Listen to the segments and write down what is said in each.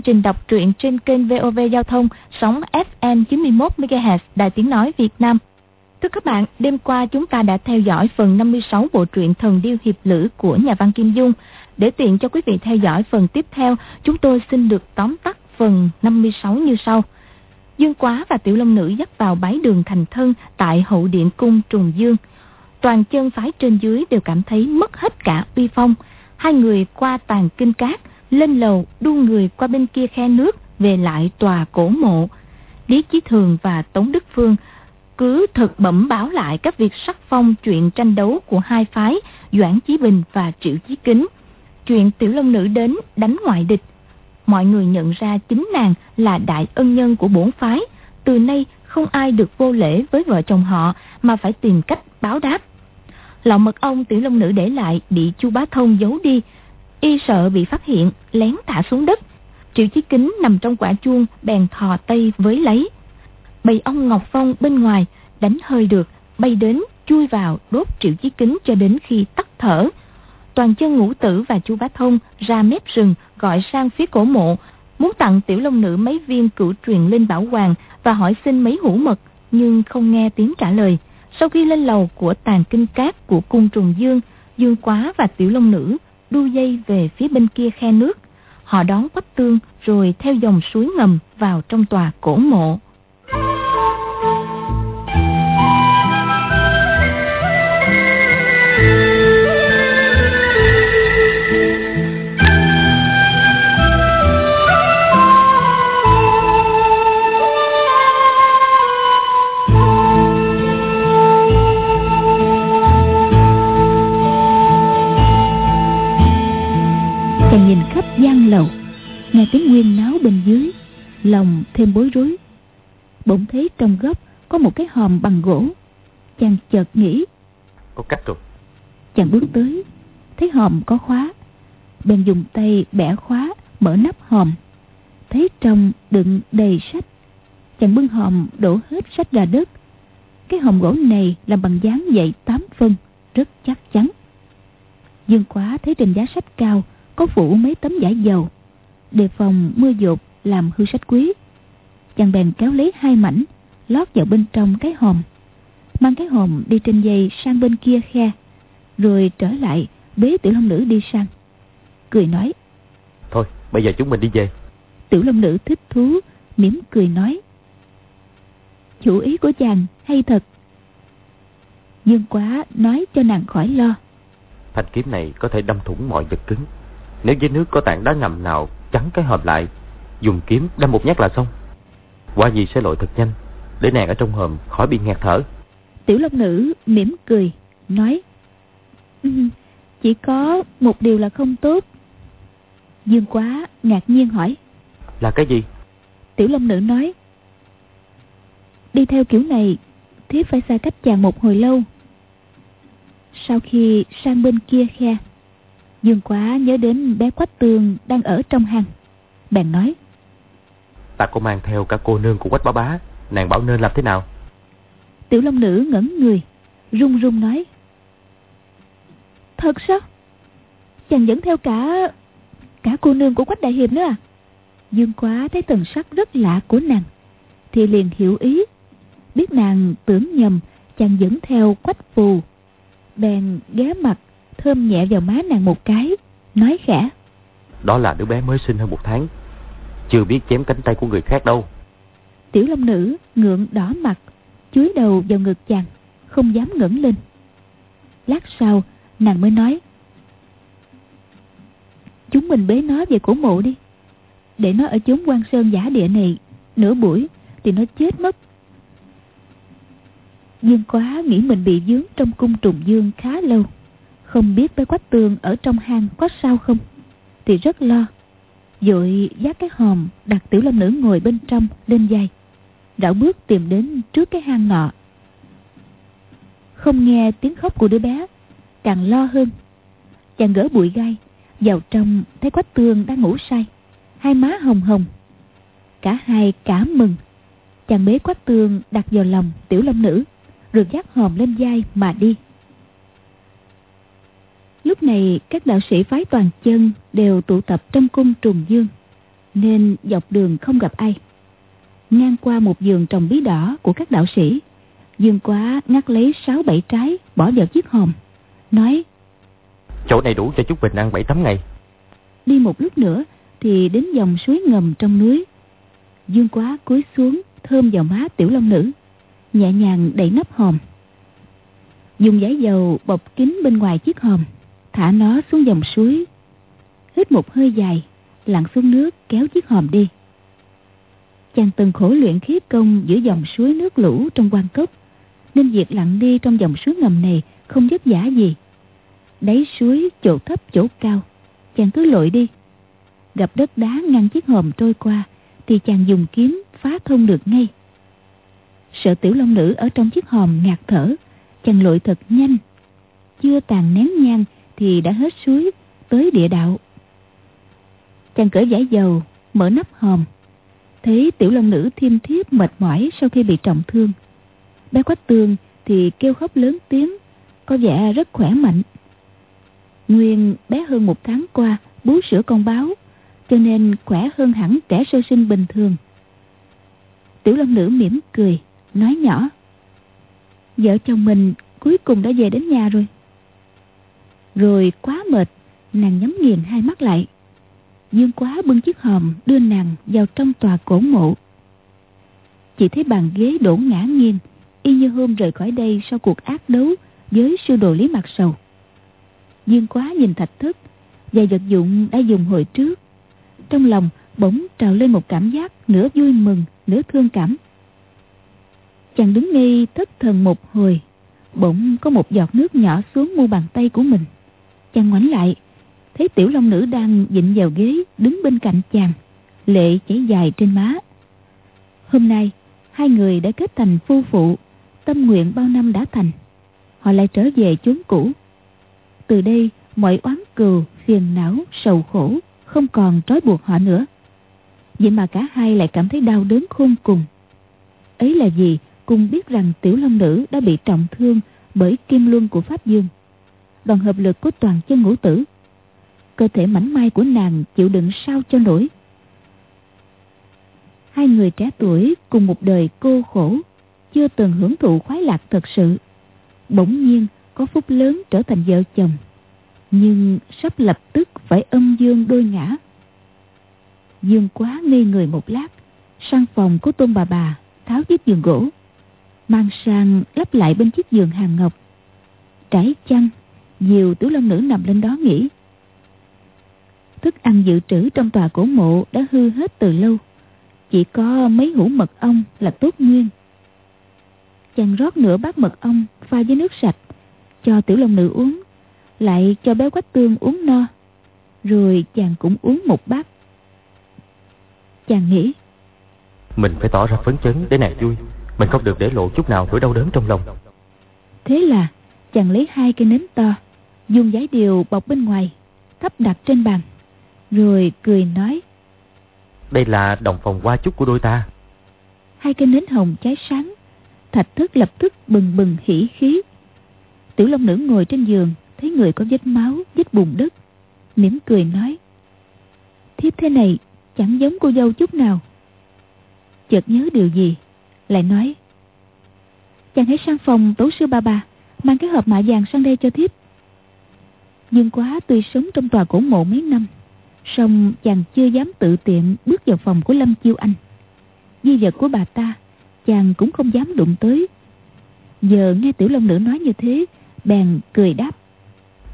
chương trình đọc truyện trên kênh VOV Giao thông sóng FM 91 MHz Đài Tiếng nói Việt Nam. Thưa các bạn, đêm qua chúng ta đã theo dõi phần 56 bộ truyện Thần điêu hiệp lữ của nhà văn Kim Dung. Để tiện cho quý vị theo dõi phần tiếp theo, chúng tôi xin được tóm tắt phần 56 như sau. Dương Quá và Tiểu Long Nữ dắt vào bái đường thành thân tại hậu điện cung Trùng Dương. Toàn chân phái trên dưới đều cảm thấy mất hết cả uy phong. Hai người qua tàn kinh cát, lên lầu đu người qua bên kia khe nước, về lại tòa cổ mộ. Lý Chí Thường và Tống Đức Phương cứ thật bẩm báo lại các việc sắc phong chuyện tranh đấu của hai phái, Doãn Chí Bình và Triệu Chí Kính. Chuyện Tiểu Long Nữ đến đánh ngoại địch. Mọi người nhận ra chính nàng là đại ân nhân của bốn phái. Từ nay không ai được vô lễ với vợ chồng họ, mà phải tìm cách báo đáp. Lọ mật ong Tiểu Long Nữ để lại bị Chu Bá Thông giấu đi. Y sợ bị phát hiện, lén thả xuống đất. Triệu Chí Kính nằm trong quả chuông bèn thò tay với lấy. Bầy ong ngọc phong bên ngoài đánh hơi được bay đến chui vào đốt triệu chí kính cho đến khi tắt thở. Toàn chân ngũ tử và chu bá thông ra mép rừng gọi sang phía cổ mộ muốn tặng tiểu long nữ mấy viên cửu truyền linh bảo hoàng và hỏi xin mấy hũ mật nhưng không nghe tiếng trả lời. Sau khi lên lầu của tàn kinh cát của cung trùng dương dương quá và tiểu long nữ đu dây về phía bên kia khe nước. Họ đón quách tương rồi theo dòng suối ngầm vào trong tòa cổ mộ. Bên dưới lòng thêm bối rối. Bỗng thấy trong góc có một cái hòm bằng gỗ. Chàng chợt nghĩ. Có cách rồi. Chàng bước tới thấy hòm có khóa. Bèn dùng tay bẻ khóa mở nắp hòm. Thấy trong đựng đầy sách chàng bưng hòm đổ hết sách ra đất. Cái hòm gỗ này làm bằng dáng dậy tám phân rất chắc chắn. Dương quá thấy trên giá sách cao có phủ mấy tấm vải dầu đề phòng mưa dột làm hư sách quý. Chàng bèn kéo lấy hai mảnh lót vào bên trong cái hòm mang cái hòm đi trên dây sang bên kia khe rồi trở lại bế tiểu long nữ đi sang. Cười nói thôi bây giờ chúng mình đi về. Tiểu long nữ thích thú mỉm cười nói chủ ý của chàng hay thật. Dương quá nói cho nàng khỏi lo. Thanh kiếm này có thể đâm thủng mọi vật cứng. Nếu dưới nước có tảng đá ngầm nào chắn cái hòm lại dùng kiếm đâm một nhát là xong. Qua gì sẽ lội thật nhanh để nàng ở trong hòm khỏi bị nghẹt thở. Tiểu long nữ mỉm cười nói "Ừ, chỉ có một điều là không tốt. Dương quá ngạc nhiên hỏi là cái gì? Tiểu long nữ nói đi theo kiểu này thiếp phải xa cách chàng một hồi lâu. Sau khi sang bên kia khe dương quá nhớ đến bé quách tường đang ở trong hang. Bèn nói ta có mang theo cả cô nương của quách bá bá. Nàng bảo nên làm thế nào? Tiểu long nữ ngẩn người run run nói thật sao? Chàng dẫn theo cả cả cô nương của quách đại hiệp nữa à? Dương quá thấy thần sắc rất lạ của nàng thì liền hiểu ý. Biết nàng tưởng nhầm chàng dẫn theo quách phù. Bèn ghé mặt thơm nhẹ vào má nàng một cái nói khẽ. Đó là đứa bé mới sinh hơn một tháng chưa biết chém cánh tay của người khác đâu. Tiểu long nữ ngượng đỏ mặt chúi đầu vào ngực chàng không dám ngẩng lên. Lát sau nàng mới nói chúng mình bế nó về cổ mộ đi. Để nó ở chốn quan sơn giả địa này nửa buổi thì nó chết mất. Dương quá nghĩ mình bị dướng trong cung trùng dương khá lâu không biết bé quách tường ở trong hang có sao không? Thì rất lo. Dội giác cái hòm, đặt tiểu long nữ ngồi bên trong, lên vai. Rảo bước tìm đến trước cái hang nọ Không nghe tiếng khóc của đứa bé, Càng lo hơn. Chàng gỡ bụi gai, Vào trong, thấy quách tường đang ngủ say. Hai má hồng hồng. Cả hai cảm mừng. Chàng bế quách tường đặt vào lòng tiểu long nữ, Rồi giác hòm lên vai mà đi. Lúc này các đạo sĩ phái toàn chân đều tụ tập trong cung trùng dương. nên dọc đường không gặp ai. Ngang qua một vườn trồng bí đỏ của các đạo sĩ, Dương Quá ngắt lấy sáu bảy trái bỏ vào chiếc hòm, nói Chỗ này đủ cho chút bình ăn bảy tám ngày. Đi một lúc nữa thì đến dòng suối ngầm trong núi. Dương Quá cúi xuống thơm vào má tiểu long nữ, nhẹ nhàng đẩy nắp hòm. Dùng giấy dầu bọc kín bên ngoài chiếc hòm, thả nó xuống dòng suối. Hít một hơi dài, lặn xuống nước kéo chiếc hòm đi. Chàng từng khổ luyện khí công giữa dòng suối nước lũ trong quan cốc, nên việc lặn đi trong dòng suối ngầm này không vất vả gì. Đáy suối chỗ thấp chỗ cao, chàng cứ lội đi. Gặp đất đá ngăn chiếc hòm trôi qua, thì chàng dùng kiếm phá thông được ngay. Sợ tiểu long nữ ở trong chiếc hòm ngạt thở, chàng lội thật nhanh. Chưa tàn nén nhang thì đã hết suối, tới địa đạo. Chàng cởi giải dầu, mở nắp hòm. Thấy tiểu long nữ thiêm thiếp mệt mỏi sau khi bị trọng thương. Bé quách tường thì kêu khóc lớn tiếng, có vẻ rất khỏe mạnh. Nguyên bé hơn một tháng qua bú sữa con báo, cho nên khỏe hơn hẳn trẻ sơ sinh bình thường. Tiểu long nữ mỉm cười, nói nhỏ. Vợ chồng mình cuối cùng đã về đến nhà rồi. Rồi quá mệt, nàng nhắm nghiền hai mắt lại. Dương quá bưng chiếc hòm đưa nàng vào trong tòa cổ mộ. Chỉ thấy bàn ghế đổ ngã nghiêng, y như hôm rời khỏi đây sau cuộc ác đấu với sư đồ lý mặt sầu. Dương quá nhìn thạch thất và vật dụng đã dùng hồi trước. Trong lòng bỗng trào lên một cảm giác nửa vui mừng, nửa thương cảm. Chàng đứng ngây thất thần một hồi, bỗng có một giọt nước nhỏ xuống mu bàn tay của mình. Chàng ngoảnh lại, thấy tiểu long nữ đang dịnh vào ghế đứng bên cạnh chàng, lệ chảy dài trên má. Hôm nay, hai người đã kết thành phu phụ, tâm nguyện bao năm đã thành. Họ lại trở về chốn cũ. Từ đây, mọi oán cừu, phiền não, sầu khổ không còn trói buộc họ nữa. Vậy mà cả hai lại cảm thấy đau đớn khôn cùng. Ấy là gì? Cùng biết rằng tiểu long nữ đã bị trọng thương bởi kim luân của Pháp Dương. Đoàn hợp lực của toàn chân ngũ tử. Cơ thể mảnh mai của nàng chịu đựng sao cho nổi. Hai người trẻ tuổi cùng một đời cô khổ, chưa từng hưởng thụ khoái lạc thật sự. Bỗng nhiên có phúc lớn trở thành vợ chồng. Nhưng sắp lập tức phải âm dương đôi ngã Dương quá ngây người một lát Sang phòng của tôn bà bà Tháo chiếc giường gỗ Mang sang lắp lại bên chiếc giường hàng ngọc Trải chăn Diều tiểu long nữ nằm lên đó nghỉ. Thức ăn dự trữ trong tòa cổ mộ Đã hư hết từ lâu. Chỉ có mấy hũ mật ong là tốt nguyên. Chàng rót nửa bát mật ong Pha với nước sạch Cho tiểu long nữ uống Lại cho bé quách tương uống no. Rồi chàng cũng uống một bát. Chàng nghĩ Mình phải tỏ ra phấn chấn để nàng vui. Mình không được để lộ chút nào nỗi đau đớn trong lòng. Thế là chàng lấy hai cây nến to Dùng giấy điều bọc bên ngoài Thắp đặt trên bàn Rồi cười nói Đây là đồng phòng hoa chúc của đôi ta. Hai cây nến hồng cháy sáng Thạch thức lập tức bừng bừng hỉ khí. Tiểu Long Nữ ngồi trên giường Thấy người có vết máu, vết bùn đất mỉm cười nói Thiếp thế này chẳng giống cô dâu chút nào. Chợt nhớ điều gì lại nói chàng hãy sang phòng tổ sư ba bà mang cái hộp mạ vàng sang đây cho thiếp nhưng quá tuy sống trong tòa cổ mộ mấy năm. Song chàng chưa dám tự tiện bước vào phòng của lâm chiêu anh. Di vật của bà ta chàng cũng không dám đụng tới. Giờ nghe tiểu long nữ nói như thế bèn cười đáp.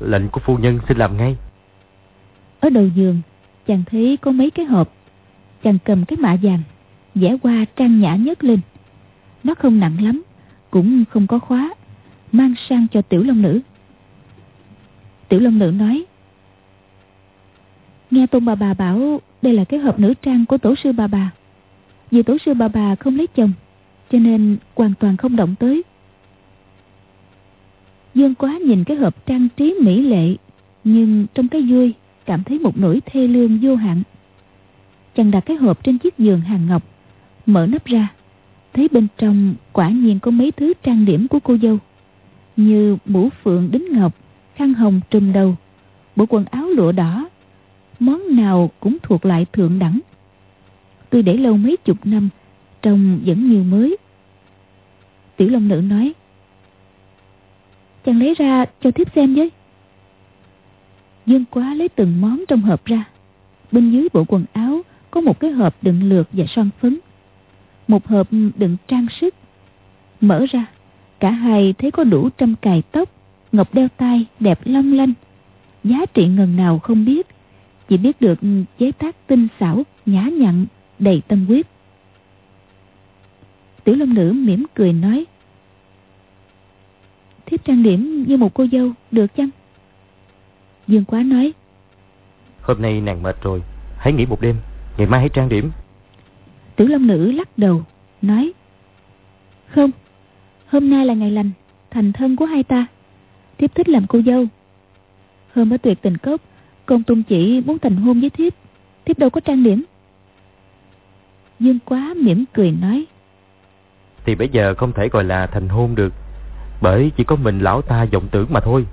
Lệnh của phu nhân xin làm ngay. Ở đầu giường chàng thấy có mấy cái hộp. Chàng cầm cái mạ vàng vẽ qua trang nhã nhất lên. Nó không nặng lắm cũng không có khóa mang sang cho tiểu long nữ tiểu long nữ nói. Nghe tôn bà bà bảo đây là cái hộp nữ trang của tổ sư bà bà. Vì tổ sư bà bà không lấy chồng, cho nên hoàn toàn không động tới. Dương quá nhìn cái hộp trang trí mỹ lệ, nhưng trong cái vui cảm thấy một nỗi thê lương vô hạn. Chàng đặt cái hộp trên chiếc giường hàng ngọc, mở nắp ra, thấy bên trong quả nhiên có mấy thứ trang điểm của cô dâu, như mũ phượng đính ngọc khăn hồng trùm đầu. Bộ quần áo lụa đỏ, món nào cũng thuộc lại thượng đẳng. Tôi để lâu mấy chục năm, Trông vẫn nhiều mới. Tiểu Long Nữ nói, Chàng lấy ra cho thiếp xem với. Dương quá lấy từng món trong hộp ra. Bên dưới bộ quần áo Có một cái hộp đựng lược và son phấn. Một hộp đựng trang sức. Mở ra, Cả hai thấy có đủ trăm cài tóc Ngọc đeo tay đẹp long lanh. Giá trị ngần nào không biết. Chỉ biết được chế tác tinh xảo Nhã nhặn đầy tâm huyết. Tiểu Long Nữ mỉm cười nói Thiếp trang điểm như một cô dâu Được chăng? Dương Quá nói Hôm nay nàng mệt rồi Hãy nghỉ một đêm Ngày mai hãy trang điểm. Tiểu Long Nữ lắc đầu Nói Không Hôm nay là ngày lành Thành thân của hai ta Thiếp thích làm cô dâu. Hôm ở tuyệt tình cốc, Công tung chỉ muốn thành hôn với thiếp. Thiếp đâu có trang điểm. Dương Quá mỉm cười nói. Thì bây giờ không thể gọi là thành hôn được, Bởi chỉ có mình lão ta vọng tưởng mà thôi.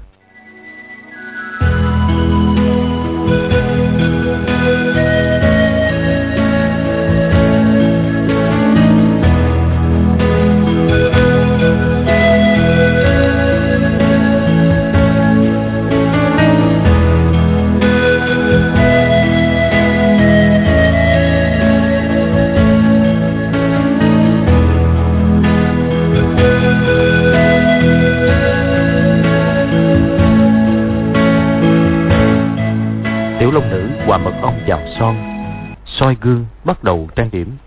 Trang điểm.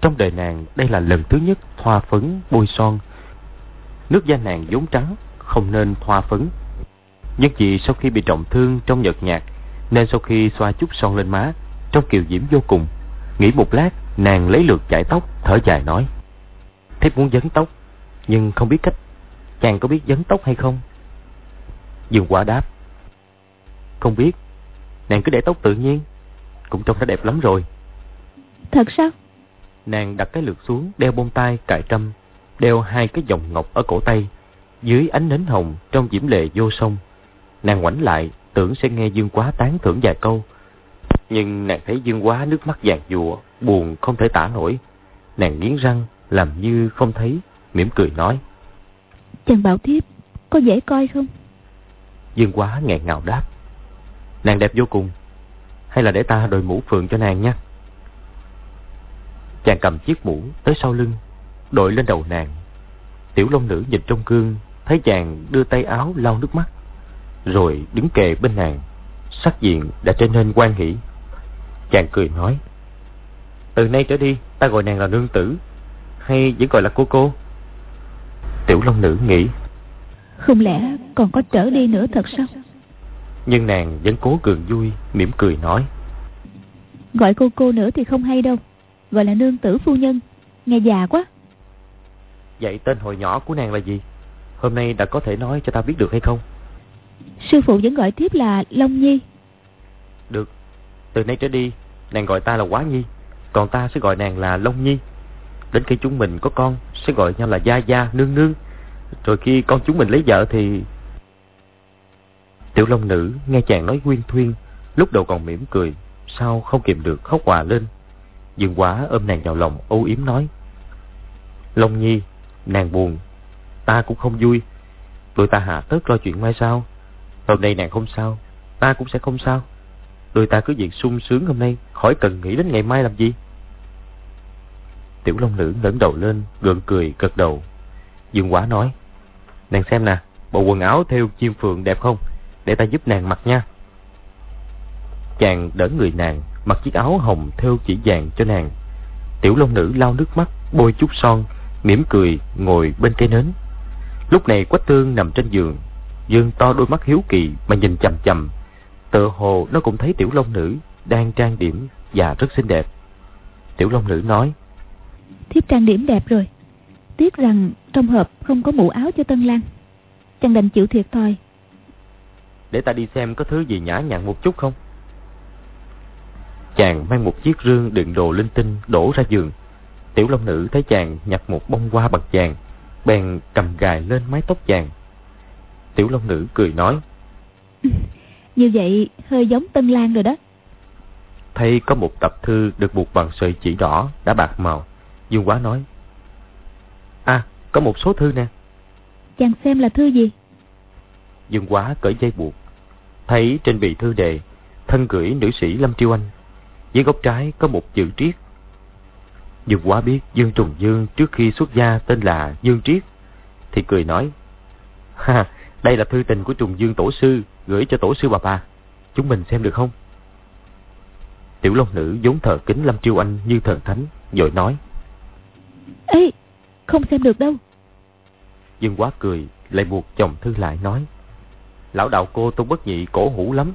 Trong đời nàng, đây là lần thứ nhất thoa phấn bôi son. Nước da nàng vốn trắng, không nên thoa phấn. Nhưng vì sau khi bị trọng thương trong nhợt nhạt, nên sau khi xoa chút son lên má, trong kiều diễm vô cùng, nghĩ một lát, nàng lấy lượt chải tóc, thở dài nói, thiếp muốn dấn tóc, nhưng không biết cách. Chàng có biết dấn tóc hay không? Dương quả đáp, không biết. Nàng cứ để tóc tự nhiên, cũng trông đã đẹp lắm rồi. Thật sao? Nàng đặt cái lược xuống Đeo bông tai cài trâm Đeo hai cái vòng ngọc ở cổ tay Dưới ánh nến hồng trong diễm lệ vô sông Nàng ngoảnh lại Tưởng sẽ nghe Dương Quá tán thưởng vài câu. Nhưng nàng thấy Dương Quá nước mắt vàng dùa Buồn không thể tả nổi. Nàng nghiến răng Làm như không thấy mỉm cười nói. Chàng bảo thiếp Có dễ coi không? Dương Quá nghẹn ngào đáp. Nàng đẹp vô cùng. Hay là để ta đội mũ phượng cho nàng nha Chàng cầm chiếc mũ tới sau lưng Đội lên đầu nàng. Tiểu long nữ nhìn trong gương Thấy chàng đưa tay áo lau nước mắt Rồi đứng kề bên nàng Sắc diện đã trở nên quan hỷ. Chàng cười nói Từ nay trở đi ta gọi nàng là nương tử Hay vẫn gọi là cô cô? Tiểu long nữ nghĩ Không lẽ còn có trở đi nữa thật sao? Nhưng nàng vẫn cố cường vui mỉm cười nói Gọi cô cô nữa thì không hay đâu Gọi là nương tử phu nhân. Nghe già quá. Vậy tên hồi nhỏ của nàng là gì? Hôm nay đã có thể nói cho ta biết được hay không? Sư phụ vẫn gọi tiếp là Long Nhi. Được. Từ nay trở đi Nàng gọi ta là Quá Nhi. Còn ta sẽ gọi nàng là Long Nhi. Đến khi chúng mình có con Sẽ gọi nhau là Gia Gia, Nương Nương. Rồi khi con chúng mình lấy vợ thì Tiểu Long Nữ nghe chàng nói quyên thuyên, lúc đầu còn mỉm cười, sao không kìm được khóc hòa lên. Dương quá ôm nàng vào lòng âu yếm nói. Long Nhi, nàng buồn, ta cũng không vui. Tụi ta hạ tất lo chuyện mai sau. Hôm nay nàng không sao, ta cũng sẽ không sao. Tụi ta cứ việc sung sướng hôm nay, khỏi cần nghĩ đến ngày mai làm gì. Tiểu Long Nữ ngẩng đầu lên, gượng cười, gật đầu. Dương quá nói, nàng xem nè, bộ quần áo theo chim phượng đẹp không? để ta giúp nàng mặc nha chàng đỡ người nàng mặc chiếc áo hồng theo chỉ vàng cho nàng. Tiểu long nữ lau nước mắt bôi chút son mỉm cười ngồi bên cây nến. Lúc này quách tương nằm trên giường dương to đôi mắt hiếu kỳ mà nhìn chằm chằm. Tựa hồ nó cũng thấy tiểu long nữ đang trang điểm và rất xinh đẹp. Tiểu long nữ nói thiếp trang điểm đẹp rồi. Tiếc rằng trong hộp không có mũ áo cho tân lang. Chàng đành chịu thiệt thôi để ta đi xem có thứ gì nhã nhặn một chút không Chàng mang một chiếc rương đựng đồ linh tinh đổ ra giường Tiểu Long Nữ thấy chàng nhặt một bông hoa bằng vàng Bèn cầm gài lên mái tóc chàng Tiểu Long Nữ cười nói Như vậy hơi giống Tân Lan rồi đó thấy có một tập thư được buộc bằng sợi chỉ đỏ đã bạc màu. Dương Quá nói. À, có một số thư nè. Chàng xem là thư gì? Dương Quá cởi dây buộc. Thấy trên bì thư đề, thân gửi nữ sĩ Lâm Triêu Anh. Dưới góc trái có một chữ triết. Dương Quá biết Dương Trùng Dương trước khi xuất gia tên là Dương Triết. Thì cười nói. Ha, đây là thư tình của Trùng Dương Tổ Sư gửi cho Tổ Sư bà bà. Chúng mình xem được không? Tiểu Long Nữ vốn thờ kính Lâm Triêu Anh như thần thánh, rồi nói. Ê, không xem được đâu. Dương Quá cười, lại buộc chồng thư lại nói. Lão đạo cô tôn bất nhị cổ hủ lắm.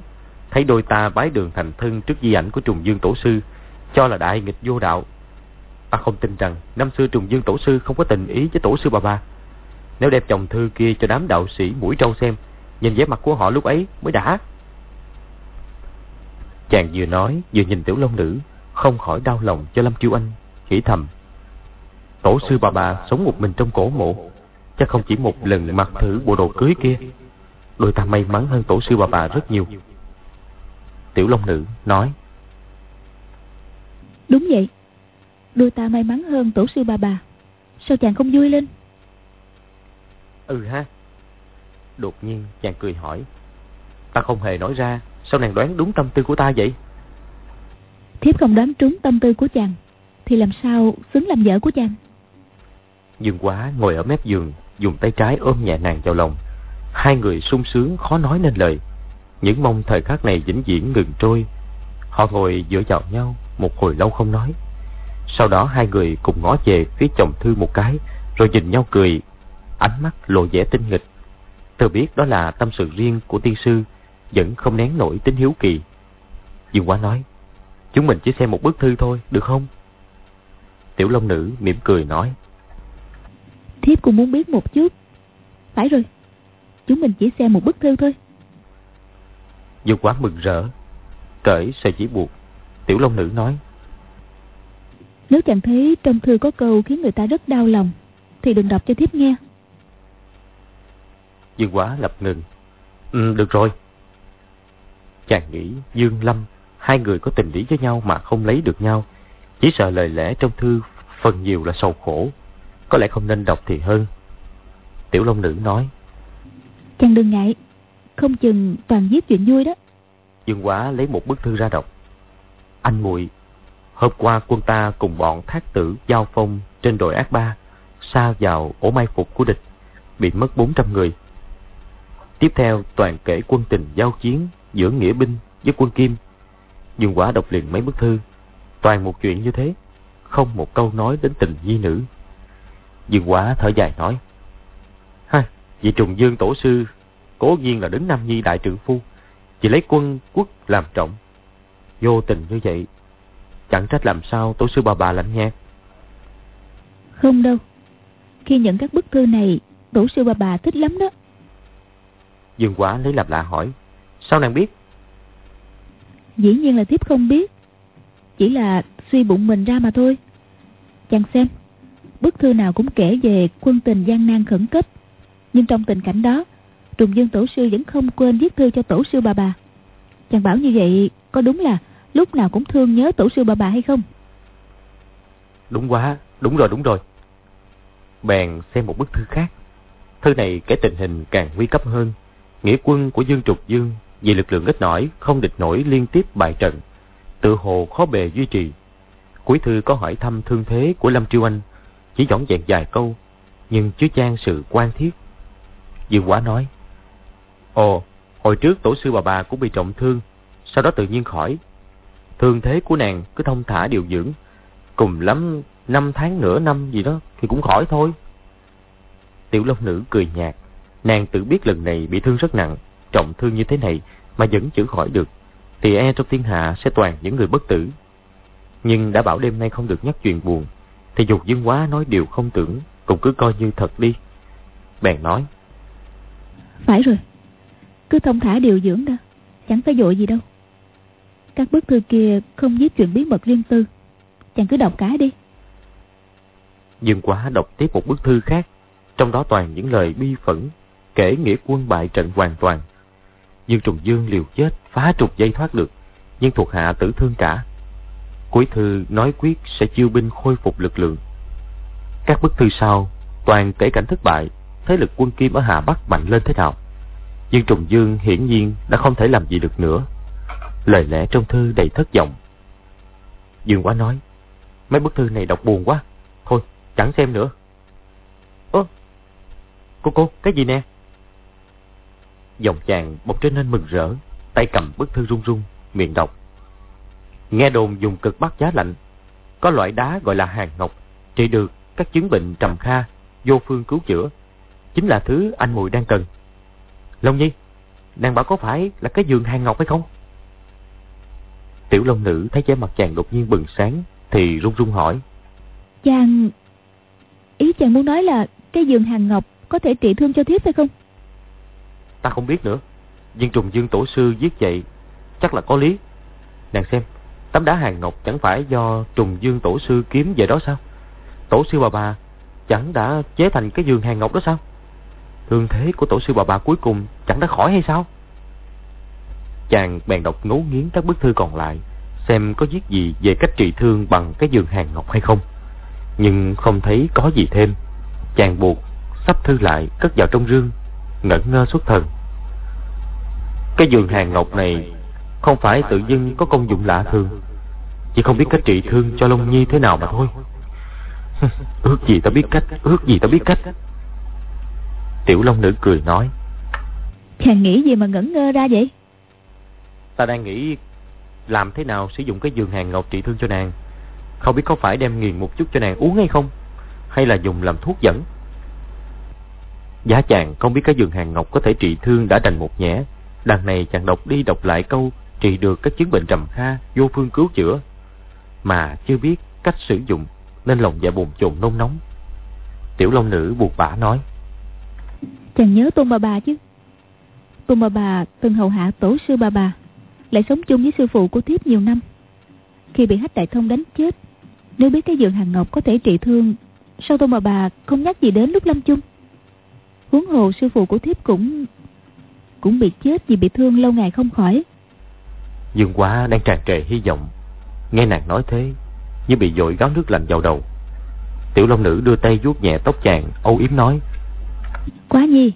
Thấy đôi ta bái đường thành thân trước di ảnh của Trùng Dương Tổ Sư, cho là đại nghịch vô đạo. Ta không tin rằng năm xưa Trùng Dương Tổ Sư không có tình ý với Tổ Sư bà bà. Nếu đem chồng thư kia cho đám đạo sĩ mũi trâu xem, nhìn vẻ mặt của họ lúc ấy mới đã. Chàng vừa nói vừa nhìn tiểu long nữ Không khỏi đau lòng cho Lâm Chiêu Anh Nghĩ thầm Tổ sư bà bà sống một mình trong cổ mộ Chắc không chỉ một lần mặc thử bộ đồ cưới kia Đôi ta may mắn hơn tổ sư bà bà rất nhiều Tiểu Long Nữ nói. Đúng vậy. Đôi ta may mắn hơn tổ sư bà bà. Sao chàng không vui lên? Ừ ha. Đột nhiên chàng cười hỏi. Ta không hề nói ra Sao nàng đoán đúng tâm tư của ta vậy? Thiếp không đoán trúng tâm tư của chàng Thì làm sao xứng làm vợ của chàng? Dương quá ngồi ở mép giường Dùng tay trái ôm nhẹ nàng vào lòng. Hai người sung sướng khó nói nên lời những mong thời khắc này vĩnh viễn ngừng trôi Họ ngồi dựa vào nhau Một hồi lâu không nói Sau đó hai người cùng ngó về phía chồng thư một cái Rồi nhìn nhau cười Ánh mắt lộ vẻ tinh nghịch Tôi biết đó là tâm sự riêng của tiên sư vẫn không nén nổi tính hiếu kỳ. Dương Quá nói, chúng mình chỉ xem một bức thư thôi, được không? Tiểu Long Nữ mỉm cười nói, Thiếp cũng muốn biết một chút. Phải rồi, chúng mình chỉ xem một bức thư thôi. Dương Quá mừng rỡ, cởi sợi chỉ buộc. Tiểu Long Nữ nói, Nếu chàng thấy trong thư có câu khiến người ta rất đau lòng, thì đừng đọc cho thiếp nghe. Dương Quá lập ngừng. Ừ, được rồi, Chàng nghĩ Dương Lâm Hai người có tình lý với nhau mà không lấy được nhau Chỉ sợ lời lẽ trong thư Phần nhiều là sầu khổ Có lẽ không nên đọc thì hơn Tiểu Long Nữ nói Chàng đừng ngại không chừng toàn viết chuyện vui đó Dương Quá lấy một bức thư ra đọc Anh muội Hôm qua quân ta cùng bọn thác tử giao phong trên đồi Ác Ba xa vào ổ mai phục của địch bị mất 400 người. Tiếp theo toàn kể quân tình giao chiến giữa nghĩa binh với quân kim. Dương quả đọc liền mấy bức thư, toàn một chuyện như thế, không một câu nói đến tình di nữ. Dương quả thở dài nói, ha, vị trùng dương tổ sư, cố nhiên là đứng nam nhi đại trượng phu, chỉ lấy quân quốc làm trọng. Vô tình như vậy, chẳng trách làm sao tổ sư bà bà lạnh nhạt. Không đâu, khi nhận các bức thư này, tổ sư bà bà thích lắm đó. Dương quả lấy làm lạ hỏi, Sao nàng biết? Dĩ nhiên là thiếp không biết. Chỉ là suy bụng mình ra mà thôi. Chàng xem, bức thư nào cũng kể về quân tình gian nan khẩn cấp. Nhưng trong tình cảnh đó, Trùng Dương Tổ Sư vẫn không quên viết thư cho Tổ Sư bà bà. Chàng bảo như vậy có đúng là lúc nào cũng thương nhớ Tổ Sư bà bà hay không? Đúng quá, đúng rồi, đúng rồi. Bèn xem một bức thư khác. Thư này kể tình hình càng nguy cấp hơn. Nghĩa quân của Dương Trục Dương vì lực lượng ít nổi không địch nổi liên tiếp bại trận tự hồ khó bề duy trì cuối thư có hỏi thăm thương thế của lâm triêu anh chỉ dõng dẹn vài câu nhưng chứa chan sự quan thiết dương quá nói ồ hồi trước tổ sư bà bà cũng bị trọng thương sau đó tự nhiên khỏi thương thế của nàng cứ thông thả điều dưỡng cùng lắm năm tháng nửa năm gì đó thì cũng khỏi thôi tiểu long nữ cười nhạt nàng tự biết lần này bị thương rất nặng trọng thương như thế này mà vẫn chữa khỏi được, thì e trong thiên hạ sẽ toàn những người bất tử. Nhưng đã bảo đêm nay không được nhắc chuyện buồn, thì dục dương quá nói điều không tưởng, cũng cứ coi như thật đi. Bèn nói. Phải rồi, cứ thông thả điều dưỡng đó, chẳng phải dội gì đâu. Các bức thư kia không viết chuyện bí mật riêng tư, chàng cứ đọc cái đi. Dương quá đọc tiếp một bức thư khác, trong đó toàn những lời bi phẫn, kể nghĩa quân bại trận hoàn toàn. Dương Trùng Dương liều chết phá trục dây thoát được, nhưng thuộc hạ tử thương cả. Cuối thư nói quyết sẽ chiêu binh khôi phục lực lượng. Các bức thư sau toàn kể cảnh thất bại, thế lực quân Kim ở Hà Bắc mạnh lên thế nào nhưng Trùng Dương hiển nhiên đã không thể làm gì được nữa. Lời lẽ trong thư đầy thất vọng. Dương Quá nói, mấy bức thư này đọc buồn quá, thôi chẳng xem nữa. Ơ, cô cô, cái gì nè? Dòng chàng bỗng trở nên mừng rỡ, tay cầm bức thư run run, miệng đọc. Nghe đồn dùng cực bắc giá lạnh, có loại đá gọi là hàng ngọc, trị được các chứng bệnh trầm kha, vô phương cứu chữa. Chính là thứ anh mùi đang cần. Long Nhi, nàng bảo có phải là cái giường hàng ngọc hay không? Tiểu Long Nữ thấy vẻ mặt chàng đột nhiên bừng sáng, thì run run hỏi. Chàng... Ý chàng muốn nói là cái giường hàng ngọc có thể trị thương cho thiếp phải không? Ta không biết nữa. Nhưng trùng dương tổ sư viết vậy, chắc là có lý. Nàng xem, tấm đá hàng ngọc chẳng phải do trùng dương tổ sư kiếm về đó sao? Tổ sư bà bà chẳng đã chế thành cái giường hàng ngọc đó sao? Thương thế của tổ sư bà bà cuối cùng chẳng đã khỏi hay sao? Chàng bèn đọc ngấu nghiến các bức thư còn lại, xem có viết gì về cách trị thương bằng cái giường hàng ngọc hay không. Nhưng không thấy có gì thêm. Chàng buộc sắp thư lại cất vào trong rương, ngẩn ngơ xuất thần. Cái giường hàng ngọc này không phải tự dưng có công dụng lạ thường, chỉ không biết cách trị thương cho Long Nhi thế nào mà thôi. ước gì ta biết cách, ước gì ta biết cách. Tiểu Long Nữ cười nói. Chàng nghĩ gì mà ngẩn ngơ ra vậy? Ta đang nghĩ làm thế nào sử dụng cái giường hàng ngọc trị thương cho nàng. Không biết có phải đem nghiền một chút cho nàng uống hay không? Hay là dùng làm thuốc dẫn? Giá chàng không biết cái giường hàng ngọc có thể trị thương đã đành một nhẽ. Đằng này chàng đọc đi đọc lại câu trị được các chứng bệnh trầm kha, vô phương cứu chữa. Mà chưa biết cách sử dụng nên lòng dạ buồn chồn nôn nóng. Tiểu Long Nữ buộc bả nói. Chàng nhớ tôn bà bà chứ? Tôn bà bà từng hầu hạ tổ sư bà bà, lại sống chung với sư phụ của thiếp nhiều năm. Khi bị hách đại thông đánh chết, nếu biết cái giường hàng ngọc có thể trị thương, sao tôn bà bà không nhắc gì đến lúc lâm chung? Huống hồ sư phụ của thiếp cũng cũng bị chết vì bị thương lâu ngày không khỏi. Dương quá đang tràn trề hy vọng. Nghe nàng nói thế, như bị dội gáo nước lạnh vào đầu. Tiểu Long Nữ đưa tay vuốt nhẹ tóc chàng, âu yếm nói. Quá nhi,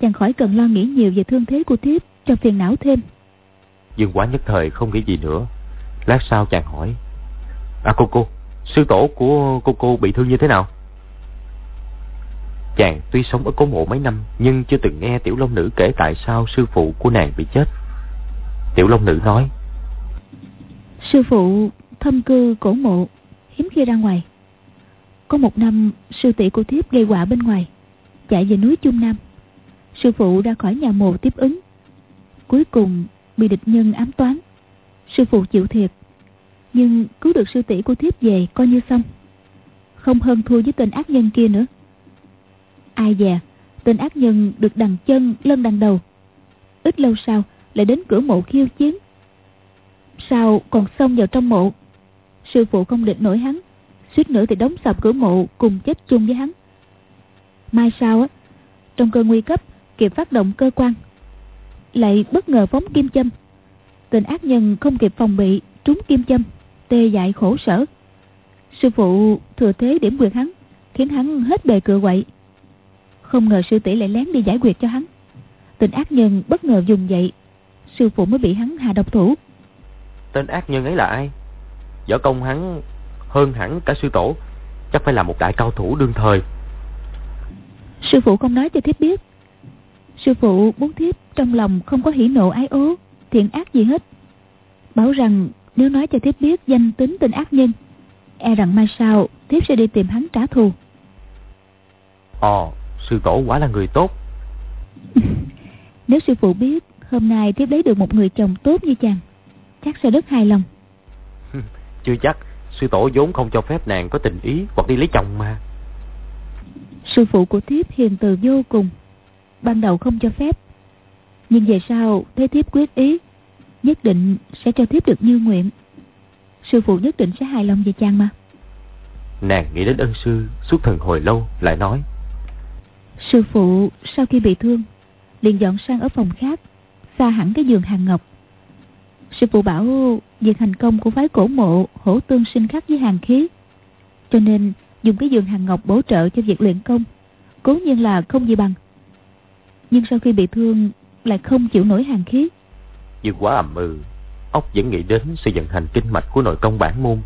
chàng khỏi cần lo nghĩ nhiều về thương thế của thiếp, cho phiền não thêm. Dương quá nhất thời không nghĩ gì nữa. Lát sau chàng hỏi. À cô cô, sư tổ của cô cô bị thương như thế nào? Chàng tuy sống ở cố mộ mấy năm nhưng chưa từng nghe Tiểu Long Nữ kể tại sao sư phụ của nàng bị chết. Tiểu Long Nữ nói. Sư phụ thâm cư cổ mộ, hiếm khi ra ngoài. Có một năm sư tỷ của thiếp gây họa bên ngoài, chạy về núi Trung Nam. Sư phụ ra khỏi nhà mộ tiếp ứng. Cuối cùng bị địch nhân ám toán. Sư phụ chịu thiệt, nhưng cứu được sư tỷ của thiếp về coi như xong. Không hơn thua với tên ác nhân kia nữa. Ai dè, tên ác nhân được đằng chân lân đằng đầu. Ít lâu sau lại đến cửa mộ khiêu chiến. Sao còn xông vào trong mộ Sư phụ không định nổi hắn suýt nữa thì đóng sập cửa mộ cùng chết chung với hắn mai sau á, trong cơn nguy cấp, kịp phát động cơ quan. Lại bất ngờ phóng kim châm. Tên ác nhân không kịp phòng bị, trúng kim châm, tê dại khổ sở. Sư phụ thừa thế điểm quyệt hắn, khiến hắn hết bề cựa quậy. Không ngờ sư tỷ lại lén đi giải quyết cho hắn. Tên ác nhân bất ngờ dùng dậy, sư phụ mới bị hắn hạ độc thủ. Tên ác nhân ấy là ai? Võ công hắn hơn hẳn cả sư tổ, chắc phải là một đại cao thủ đương thời sư phụ không nói cho thiếp biết. Sư phụ muốn thiếp trong lòng không có hỉ nộ ái ố thiện ác gì hết. Bảo rằng nếu nói cho thiếp biết danh tính tên ác nhân e rằng mai sau thiếp sẽ đi tìm hắn trả thù. Ồ sư tổ quả là người tốt. Nếu sư phụ biết hôm nay thiếp lấy được một người chồng tốt như chàng chắc sẽ rất hài lòng. Chưa chắc sư tổ vốn không cho phép nàng có tình ý hoặc đi lấy chồng mà sư phụ của thiếp hiền từ vô cùng ban đầu không cho phép. Nhưng về sau thấy thiếp quyết ý nhất định sẽ cho thiếp được như nguyện. Sư phụ nhất định sẽ hài lòng về chàng mà. Nàng nghĩ đến ân sư suốt thần hồi lâu lại nói. Sư phụ sau khi bị thương liền dọn sang ở phòng khác xa hẳn cái giường hàng ngọc. Sư phụ bảo việc hành công của phái cổ mộ hổ tương sinh khắc với hàng khí cho nên dùng cái giường hàng ngọc bổ trợ cho việc luyện công. Cố nhiên là không gì bằng. Nhưng sau khi bị thương, lại không chịu nổi hàng khí. Dương quá ầm ừ ốc vẫn nghĩ đến sự vận hành kinh mạch của nội công bản môn.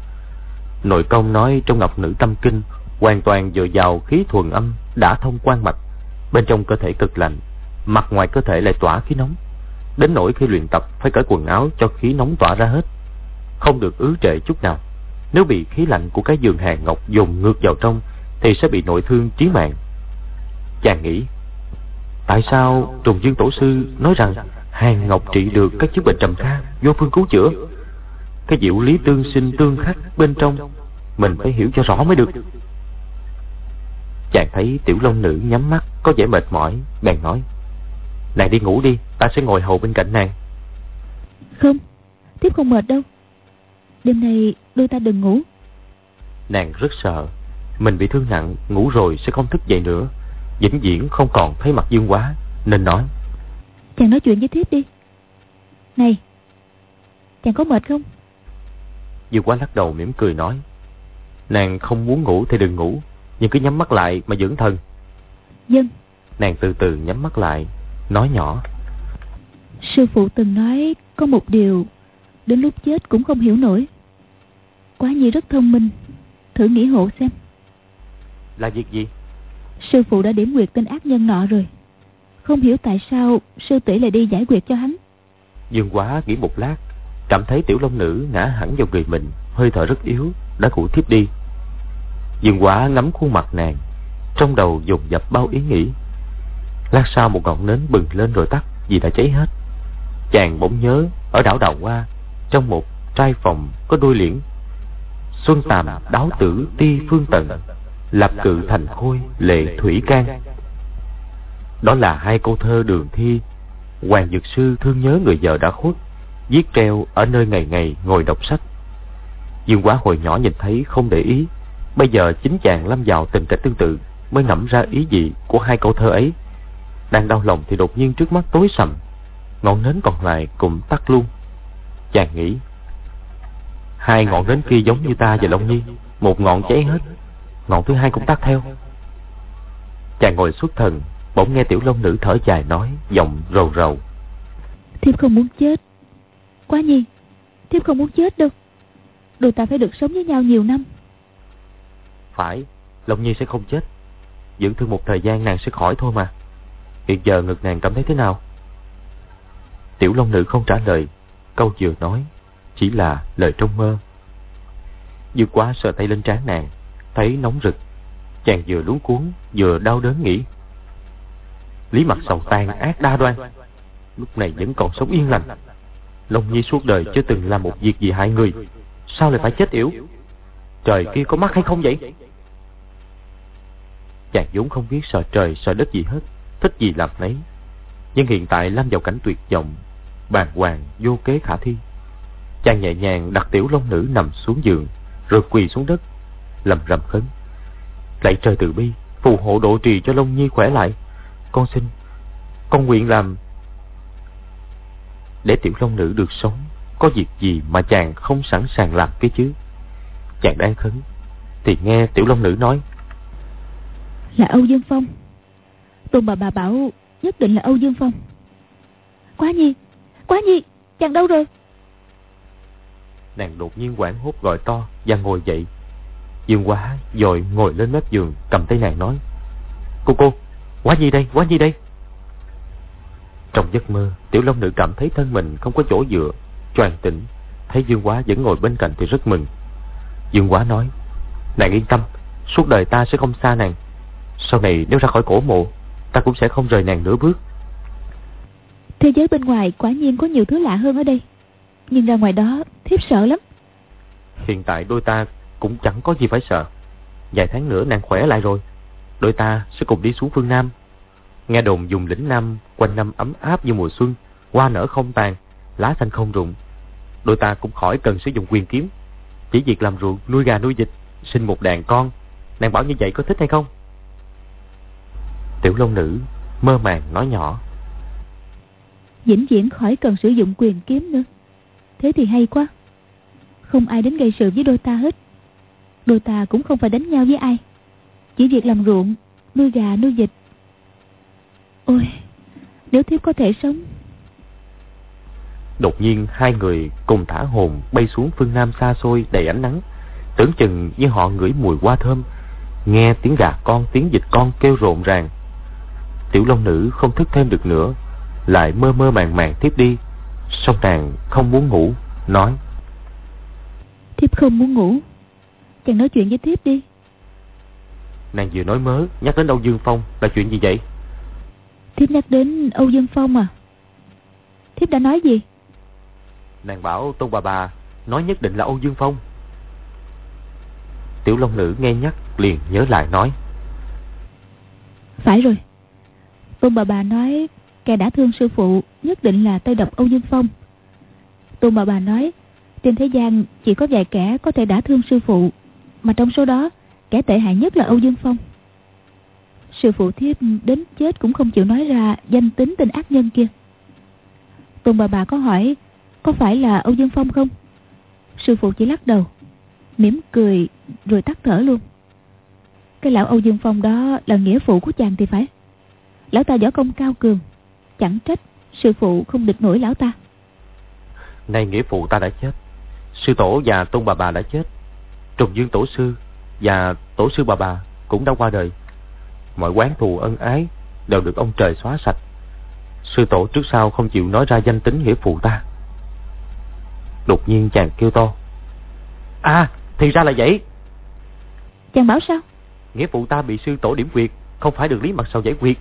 Nội công nói trong ngọc nữ tâm kinh hoàn toàn dồi dào khí thuần âm đã thông quan mạch. Bên trong cơ thể cực lạnh, mặt ngoài cơ thể lại tỏa khí nóng. Đến nỗi khi luyện tập phải cởi quần áo cho khí nóng tỏa ra hết. Không được ứ trệ chút nào nếu bị khí lạnh của cái giường hàng ngọc dùng ngược vào trong, thì sẽ bị nội thương chí mạng. Chàng nghĩ, tại sao trùng dương tổ sư nói rằng hàng ngọc trị được các chứng bệnh trầm kha do phương cứu chữa? Cái diệu lý tương sinh tương khắc bên trong, mình phải hiểu cho rõ mới được. Chàng thấy tiểu long nữ nhắm mắt, có vẻ mệt mỏi, bèn nói nàng đi ngủ đi, ta sẽ ngồi hầu bên cạnh nàng. Không, tiếp không mệt đâu đêm nay đôi ta đừng ngủ. Nàng rất sợ. Mình bị thương nặng ngủ rồi sẽ không thức dậy nữa. Vĩnh viễn không còn thấy mặt dương quá nên nói. Chàng nói chuyện với thiếp đi. Này chàng có mệt không? Dương quá lắc đầu mỉm cười nói. Nàng không muốn ngủ thì đừng ngủ nhưng cứ nhắm mắt lại mà dưỡng thân dân nàng từ từ nhắm mắt lại nói nhỏ. Sư phụ từng nói có một điều đến lúc chết cũng không hiểu nổi. Quá nhi rất thông minh. Thử nghĩ hộ xem. Là việc gì? Sư phụ đã điểm nguyệt tên ác nhân nọ rồi. Không hiểu tại sao sư tỷ lại đi giải quyết cho hắn. Dương quá nghĩ một lát cảm thấy tiểu long nữ ngã hẳn vào người mình hơi thở rất yếu đã cụ thiếp đi. Dương quá ngắm khuôn mặt nàng trong đầu dồn dập bao ý nghĩ. Lát sau một ngọn nến bừng lên rồi tắt vì đã cháy hết. Chàng bỗng nhớ ở đảo đào hoa trong một trai phòng có đôi liễn. Xuân tàm đáo tử ti phương tận lập cự thành khôi lệ thủy can. Đó là hai câu thơ đường thi. Hoàng dược sư thương nhớ người vợ đã khuất, viết treo ở nơi ngày ngày ngồi đọc sách. Dương quá hồi nhỏ nhìn thấy không để ý, bây giờ chính chàng lâm vào tình cảnh tương tự mới ngẫm ra ý gì của hai câu thơ ấy. Đang đau lòng thì đột nhiên trước mắt tối sầm, ngọn nến còn lại cũng tắt luôn chàng nghĩ hai ngọn nến kia giống như ta và long nhi một ngọn cháy hết ngọn thứ hai cũng tắt theo. Chàng ngồi xuất thần bỗng nghe tiểu long nữ thở dài nói giọng rầu rầu. Thiếp không muốn chết. Quá nhi thiếp không muốn chết đâu. Đôi ta phải được sống với nhau nhiều năm. Phải long nhi sẽ không chết. Dưỡng thương một thời gian nàng sẽ khỏi thôi mà. Hiện giờ ngực nàng cảm thấy thế nào? Tiểu long nữ không trả lời câu vừa nói, chỉ là lời trong mơ. Dư quá sờ tay lên trán nàng, thấy nóng rực, chàng vừa luống cuốn vừa đau đớn nghĩ. Lý mặt sầu tan ác đa đoan, lúc này vẫn còn sống yên lành. Long nhi suốt đời chưa từng làm một việc gì hại người, sao lại phải chết yểu? Trời kia có mắt hay không vậy? Chàng vốn không biết sợ trời sợ đất gì hết, thích gì làm nấy. Nhưng hiện tại lâm vào cảnh tuyệt vọng bàng hoàng vô kế khả thi. Chàng nhẹ nhàng đặt tiểu long nữ nằm xuống giường, rồi quỳ xuống đất, lầm rầm khấn. Lạy trời từ bi, phù hộ độ trì cho long nhi khỏe lại. Con xin, con nguyện làm để tiểu long nữ được sống. Có việc gì mà chàng không sẵn sàng làm cái chứ? Chàng đang khấn, thì nghe tiểu long nữ nói. Là âu dương phong. Tôn bà bà bảo nhất định là âu dương phong. Quá nhi quá nhi chàng đâu rồi? Nàng đột nhiên quảng hốt gọi to và ngồi dậy. Dương quá dội ngồi lên mép giường, cầm tay nàng nói, cô cô, quá nhi đây, quá nhi đây. Trong giấc mơ, tiểu long nữ cảm thấy thân mình không có chỗ dựa, choàng tỉnh, thấy dương quá vẫn ngồi bên cạnh thì rất mừng. Dương quá nói, nàng yên tâm, suốt đời ta sẽ không xa nàng. Sau này nếu ra khỏi cổ mộ, ta cũng sẽ không rời nàng nửa bước thế giới bên ngoài quả nhiên có nhiều thứ lạ hơn ở đây. Nhưng ra ngoài đó, thiếp sợ lắm. Hiện tại đôi ta cũng chẳng có gì phải sợ. Vài tháng nữa nàng khỏe lại rồi. Đôi ta sẽ cùng đi xuống phương Nam. Nghe đồn dùng lĩnh Nam quanh năm ấm áp như mùa xuân, hoa nở không tàn, lá xanh không rụng. Đôi ta cũng khỏi cần sử dụng quyền kiếm. Chỉ việc làm ruộng nuôi gà nuôi vịt, sinh một đàn con. Nàng bảo như vậy có thích hay không? Tiểu long nữ mơ màng nói nhỏ vĩnh viễn khỏi cần sử dụng quyền kiếm nữa. Thế thì hay quá. Không ai đến gây sự với đôi ta hết. Đôi ta cũng không phải đánh nhau với ai. Chỉ việc làm ruộng Nuôi gà nuôi vịt. Ôi Nếu thiếp có thể sống. Đột nhiên hai người cùng thả hồn bay xuống phương Nam xa xôi đầy ánh nắng. Tưởng chừng như họ ngửi mùi hoa thơm, nghe tiếng gà con, tiếng vịt con kêu rộn ràng. Tiểu Long Nữ không thức thêm được nữa, lại mơ mơ màng màng tiếp đi. Song nàng không muốn ngủ, nói. Thiếp không muốn ngủ, chàng nói chuyện với thiếp đi. Nàng vừa nói mớ, nhắc đến Âu Dương Phong là chuyện gì vậy? Thiếp nhắc đến Âu Dương Phong à? Thiếp đã nói gì? Nàng bảo Tôn bà bà nói nhất định là Âu Dương Phong. Tiểu Long Nữ nghe nhắc liền nhớ lại nói. Phải rồi. Tôn bà bà nói kẻ đã thương sư phụ, nhất định là tay độc Âu Dương Phong. Tôn bà bà nói, trên thế gian chỉ có vài kẻ có thể đã thương sư phụ, mà trong số đó, kẻ tệ hại nhất là Âu Dương Phong. Sư phụ thiếp đến chết cũng không chịu nói ra danh tính tên ác nhân kia. Tôn bà bà có hỏi, có phải là Âu Dương Phong không? Sư phụ chỉ lắc đầu, mỉm cười rồi tắt thở luôn Cái lão Âu Dương Phong đó là nghĩa phụ của chàng thì phải Lão ta võ công cao cường Chẳng trách sư phụ không địch nổi lão ta. Nay nghĩa phụ ta đã chết Sư tổ và tôn bà bà đã chết. Trùng dương tổ sư Và tổ sư bà bà cũng đã qua đời. Mọi quán thù ân ái Đều được ông trời xóa sạch. Sư tổ trước sau không chịu nói ra danh tính nghĩa phụ ta. Đột nhiên chàng kêu to. À thì ra là vậy. Chàng bảo sao? Nghĩa phụ ta bị sư tổ điểm quyệt Không phải được lý mặt sau giải quyệt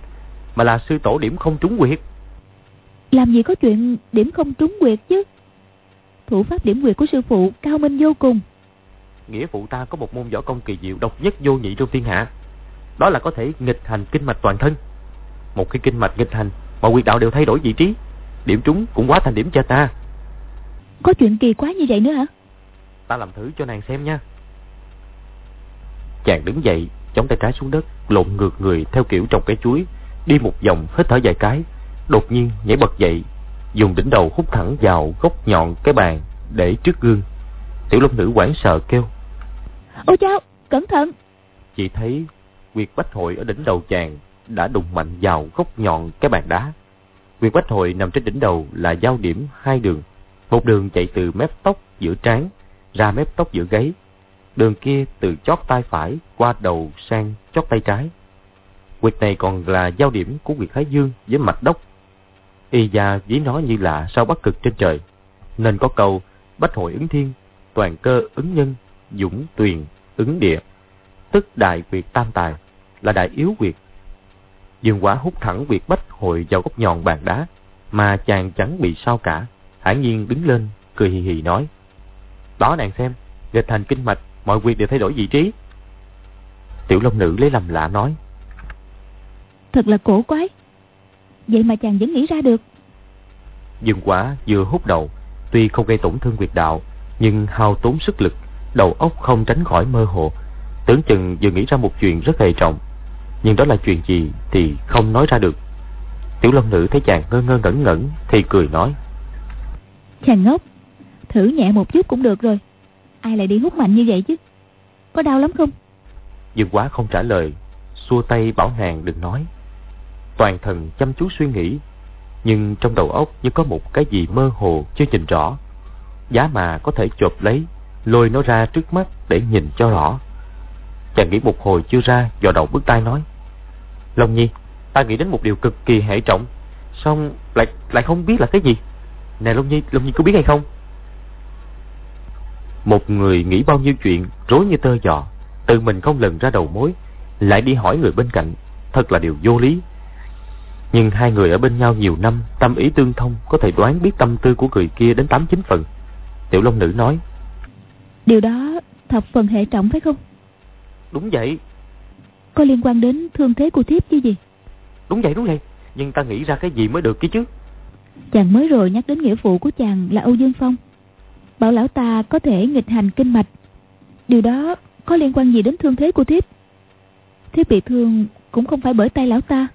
Mà là sư tổ điểm không trúng quyệt Làm gì có chuyện điểm không trúng quyệt chứ? Thủ pháp điểm quyệt của sư phụ cao minh vô cùng. Nghĩa phụ ta có một môn võ công kỳ diệu Độc nhất vô nhị trong thiên hạ. Đó là có thể nghịch hành kinh mạch toàn thân. Một cái kinh mạch nghịch hành Mọi quyệt đạo đều thay đổi vị trí Điểm trúng cũng quá thành điểm cho ta. Có chuyện kỳ quá như vậy nữa hả? Ta làm thử cho nàng xem nha. Chàng đứng dậy Chống tay trái xuống đất Lộn ngược người theo kiểu trồng cây chuối Đi một vòng hít thở vài cái Đột nhiên nhảy bật dậy Dùng đỉnh đầu hút thẳng vào góc nhọn cái bàn Để trước gương Tiểu long nữ quảng sợ kêu Ôi chao cẩn thận Chỉ thấy Quyệt bách hội ở đỉnh đầu chàng Đã đụng mạnh vào góc nhọn cái bàn đá Quyệt bách hội nằm trên đỉnh đầu Là giao điểm hai đường Một đường chạy từ mép tóc giữa trán ra mép tóc giữa gáy. Đường kia từ chót tay phải qua đầu sang chót tay trái. Quyệt này còn là giao điểm của quyệt Thái Dương với mạch đốc. Y gia ví nó như là sao bắc cực trên trời. Nên có câu bách hội ứng thiên, toàn cơ ứng nhân, dũng tuyền, ứng địa. Tức đại quyệt tam tài, là đại yếu quyệt. Dương quả hút thẳng quyệt bách hội vào góc nhọn bàn đá, mà chàng chẳng bị sao cả. Hãng nhiên đứng lên, cười hì hì nói. Đó nàng xem, nghịch thành kinh mạch, mọi việc đều thay đổi vị trí. Tiểu Long Nữ lấy làm lạ nói. Thật là cổ quái. Vậy mà chàng vẫn nghĩ ra được. Dương quả vừa hút đầu, tuy không gây tổn thương quyệt đạo, nhưng hao tốn sức lực, đầu óc không tránh khỏi mơ hồ. Tưởng chừng vừa nghĩ ra một chuyện rất hệ trọng, nhưng đó là chuyện gì thì không nói ra được. Tiểu Long Nữ thấy chàng ngơ ngơ ngẩn ngẩn thì cười nói. Chàng ngốc, Thử nhẹ một chút cũng được rồi Ai lại đi hút mạnh như vậy chứ Có đau lắm không Dương quá không trả lời Xua tay bảo nàng đừng nói Toàn thần chăm chú suy nghĩ. Nhưng trong đầu óc như có một cái gì mơ hồ chưa nhìn rõ. Giá mà có thể chộp lấy Lôi nó ra trước mắt để nhìn cho rõ. Chàng nghĩ một hồi chưa ra Dò đầu bước tay nói. Long Nhi Ta nghĩ đến một điều cực kỳ hệ trọng. Xong lại lại không biết là cái gì. Nè Long Nhi Long Nhi có biết hay không? Một người nghĩ bao nhiêu chuyện rối như tơ giò, tự mình không lần ra đầu mối, lại đi hỏi người bên cạnh, thật là điều vô lý. Nhưng hai người ở bên nhau nhiều năm, tâm ý tương thông, có thể đoán biết tâm tư của người kia đến tám chín phần. Tiểu Long Nữ nói, Điều đó thập phần hệ trọng phải không? Đúng vậy. Có liên quan đến thương thế của thiếp chứ gì? Đúng vậy, đúng vậy. Nhưng ta nghĩ ra cái gì mới được kia chứ? Chàng mới rồi nhắc đến nghĩa phụ của chàng là Âu Dương Phong bảo lão ta có thể nghịch hành kinh mạch. Điều đó có liên quan gì đến thương thế của thiếp? Thiếp bị thương cũng không phải bởi tay lão ta.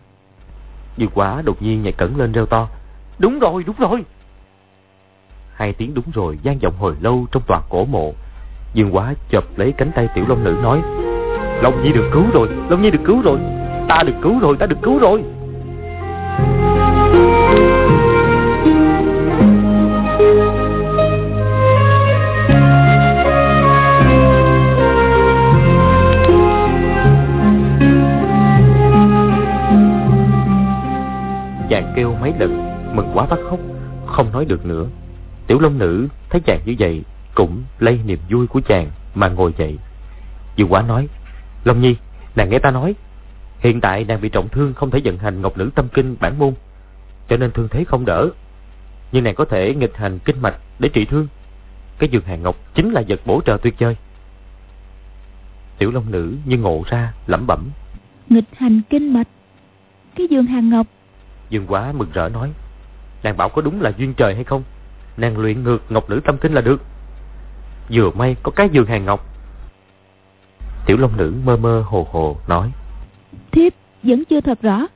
Như quả đột nhiên nhảy cẩn lên reo to. Đúng rồi, đúng rồi. Hai tiếng đúng rồi gian vọng hồi lâu trong tòa cổ mộ. Dương quá chộp lấy cánh tay tiểu long nữ nói. Long Nhi được cứu rồi, Long Nhi được cứu rồi. Ta được cứu rồi, ta được cứu rồi. Kêu mấy lần, Mừng quá bắt khóc, Không nói được nữa. Tiểu Long Nữ thấy chàng như vậy Cũng lây niềm vui của chàng Mà ngồi dậy. Dương Quá nói, Long Nhi, nàng nghe ta nói, Hiện tại nàng bị trọng thương không thể vận hành Ngọc Nữ Tâm Kinh bản môn, Cho nên thương thế không đỡ. Nhưng nàng có thể nghịch hành kinh mạch để trị thương. Cái giường hàng ngọc chính là vật bổ trợ tuyệt vời. Tiểu Long Nữ như ngộ ra lẩm bẩm, Nghịch hành kinh mạch? Cái giường hàng ngọc Dương Quá mừng rỡ nói Nàng bảo có đúng là duyên trời hay không? Nàng luyện ngược Ngọc Nữ Tâm Kinh là được. Vừa may có cái giường hàng ngọc. Tiểu Long Nữ mơ mơ hồ hồ nói Thiếp vẫn chưa thật rõ.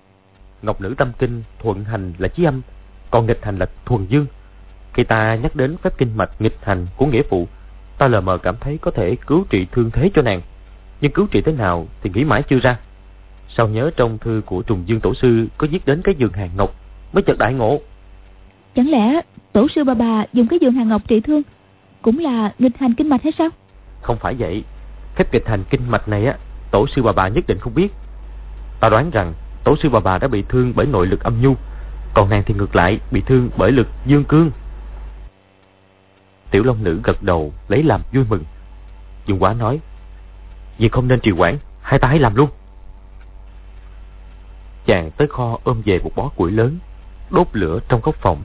Ngọc Nữ Tâm Kinh thuận hành là chí âm Còn nghịch hành là thuần dương. Khi ta nhắc đến phép kinh mạch nghịch hành của nghĩa phụ Ta lờ mờ cảm thấy có thể cứu trị thương thế cho nàng. Nhưng cứu trị thế nào thì nghĩ mãi chưa ra Sao nhớ trong thư của Trùng Dương Tổ Sư Có viết đến cái giường hàng ngọc Mới chợt đại ngộ? Chẳng lẽ Tổ sư bà bà dùng cái giường hàng ngọc trị thương Cũng là nghịch hành kinh mạch hay sao? Không phải vậy. Phép nghịch hành kinh mạch này á Tổ sư bà bà nhất định không biết. Ta đoán rằng Tổ sư bà bà đã bị thương bởi nội lực âm nhu Còn nàng thì ngược lại Bị thương bởi lực dương cương. Tiểu Long Nữ gật đầu Lấy làm vui mừng. Dương Quá nói Vì không nên trì quản Hai ta hãy làm luôn Chàng tới kho ôm về một bó củi lớn, Đốt lửa trong góc phòng,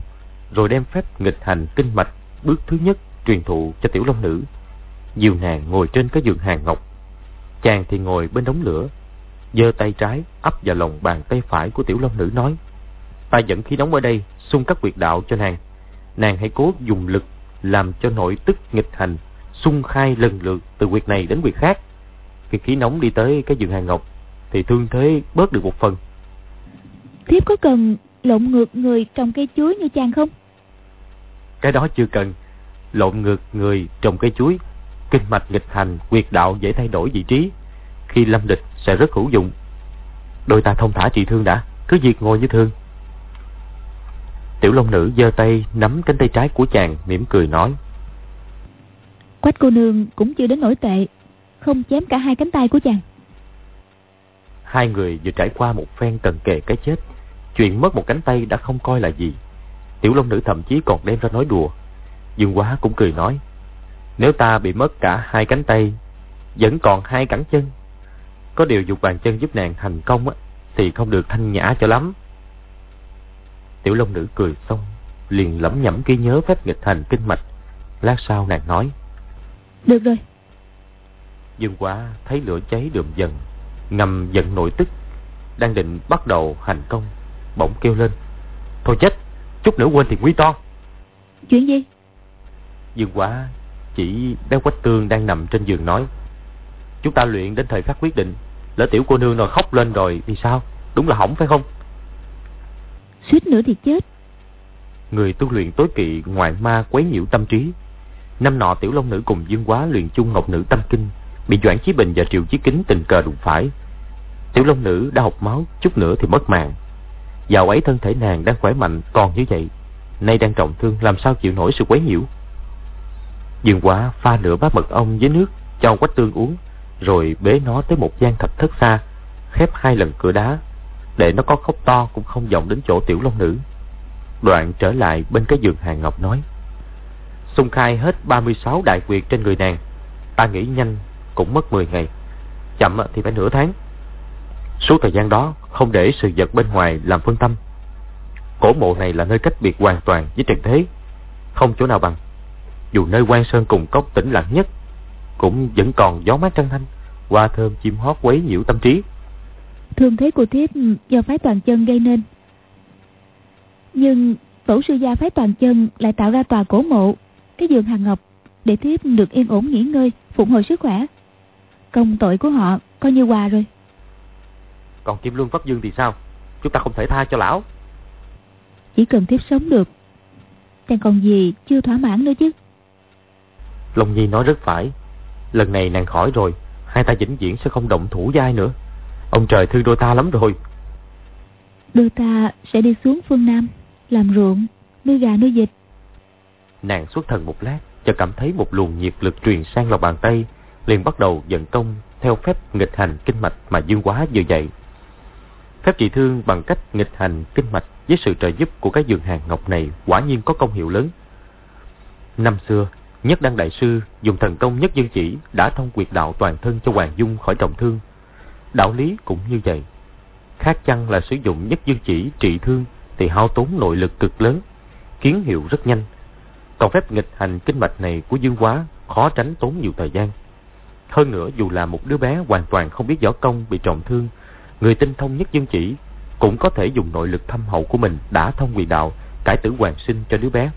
Rồi đem phép nghịch hành kinh mạch, Bước thứ nhất truyền thụ cho tiểu long nữ. Diều nàng ngồi trên cái giường hàng ngọc. Chàng thì ngồi bên đống lửa, giơ tay trái ấp vào lòng bàn tay phải của tiểu long nữ nói, Ta dẫn khí nóng ở đây, xung các quyệt đạo cho nàng. Nàng hãy cố dùng lực Làm cho nội tức nghịch hành, Xung khai lần lượt từ quyệt này đến quyệt khác. Khi khí nóng đi tới cái giường hàng ngọc, Thì thương thế bớt được một phần. Thiếp có cần lộn ngược người trồng cây chuối như chàng không? Cái đó chưa cần. Lộn ngược người trồng cây chuối, kinh mạch nghịch hành, quyệt đạo dễ thay đổi vị trí. Khi lâm địch sẽ rất hữu dụng. Đôi ta thông thả trị thương đã, cứ việc ngồi như thương. Tiểu Long Nữ giơ tay nắm cánh tay trái của chàng mỉm cười nói. Quách cô nương cũng chưa đến nổi tệ, không chém cả hai cánh tay của chàng. Hai người vừa trải qua một phen cần kề cái chết Chuyện mất một cánh tay đã không coi là gì. Tiểu Long Nữ thậm chí còn đem ra nói đùa. Dương Quá cũng cười nói Nếu ta bị mất cả hai cánh tay Vẫn còn hai cẳng chân Có điều dục bàn chân giúp nàng thành công á, Thì không được thanh nhã cho lắm. Tiểu Long Nữ cười xong Liền lẩm nhẩm ghi nhớ phép nghịch hành kinh mạch. Lát sau nàng nói Được rồi. Dương Quá thấy lửa cháy đượm dần Ngầm giận nội tức Đang định bắt đầu hành công Bỗng kêu lên. Thôi chết Chút nữa quên thì nguy to. Chuyện gì? Dương quá Chỉ bé quách tương đang nằm trên giường nói Chúng ta luyện đến thời khắc quyết định Lỡ tiểu cô nương rồi khóc lên rồi Thì sao? Đúng là hỏng phải không? Suýt nữa thì chết. Người tu luyện tối kỵ ngoại ma quấy nhiễu tâm trí. Năm nọ tiểu long nữ cùng dương quá luyện chung ngọc nữ tâm kinh Bị Doãn Chí Bình và Triệu Chí Kính tình cờ đụng phải. Tiểu Long Nữ đã học máu Chút nữa thì mất mạng Dạo ấy thân thể nàng đang khỏe mạnh còn như vậy, Nay đang trọng thương, làm sao chịu nổi sự quấy nhiễu? Dương quá, pha nửa bát mật ong với nước, Cho quách tương uống, Rồi bế nó tới một gian thạch thất xa, Khép hai lần cửa đá, Để nó có khóc to cũng không vọng đến chỗ tiểu long nữ. Đoạn trở lại bên cái giường hàng ngọc nói, Xung khai hết 36 đại quyệt trên người nàng, Ta nghĩ nhanh cũng mất 10 ngày, Chậm thì phải nửa tháng. Suốt thời gian đó, không để sự vật bên ngoài làm phân tâm. Cổ mộ này là nơi cách biệt hoàn toàn với trần thế. Không chỗ nào bằng. Dù nơi quan sơn cùng cốc tĩnh lặng nhất, Cũng vẫn còn gió mát trăng thanh, Hoa thơm chim hót quấy nhiễu tâm trí. Thương thế của thiếp do phái toàn chân gây nên. Nhưng tổ sư gia phái toàn chân lại tạo ra tòa cổ mộ, Cái giường hàng ngọc, Để thiếp được yên ổn nghỉ ngơi, Phục hồi sức khỏe. Công tội của họ coi như quà rồi. Còn Kim Luân Pháp Dương thì sao? Chúng ta không thể tha cho lão. Chỉ cần thiếp sống được Chẳng còn gì chưa thỏa mãn nữa chứ. Long Nhi nói rất phải. Lần này nàng khỏi rồi Hai ta vĩnh viễn sẽ không động thủ với ai nữa. Ông trời thương đôi ta lắm rồi. Đôi ta sẽ đi xuống phương Nam Làm ruộng Nuôi gà nuôi vịt. Nàng xuất thần một lát Cho cảm thấy một luồng nhiệt lực truyền sang lòng bàn tay liền bắt đầu dẫn công theo phép nghịch hành kinh mạch mà dương quá vừa dạy. Phép trị thương bằng cách nghịch hành kinh mạch với sự trợ giúp của cái giường hàng ngọc này quả nhiên có công hiệu lớn. Năm xưa, Nhất Đăng Đại Sư dùng thần công Nhất Dương Chỉ đã thông quyệt đạo toàn thân cho Hoàng Dung khỏi trọng thương. Đạo lý cũng như vậy. Khác chăng là sử dụng Nhất Dương Chỉ trị thương thì hao tốn nội lực cực lớn, kiến hiệu rất nhanh. Còn phép nghịch hành kinh mạch này của Dương Quá khó tránh tốn nhiều thời gian. Hơn nữa dù là một đứa bé hoàn toàn không biết võ công bị trọng thương, người tinh thông nhất dương chỉ cũng có thể dùng nội lực thâm hậu của mình đã thông quyền đạo, cải tử hoàn sinh cho đứa bé.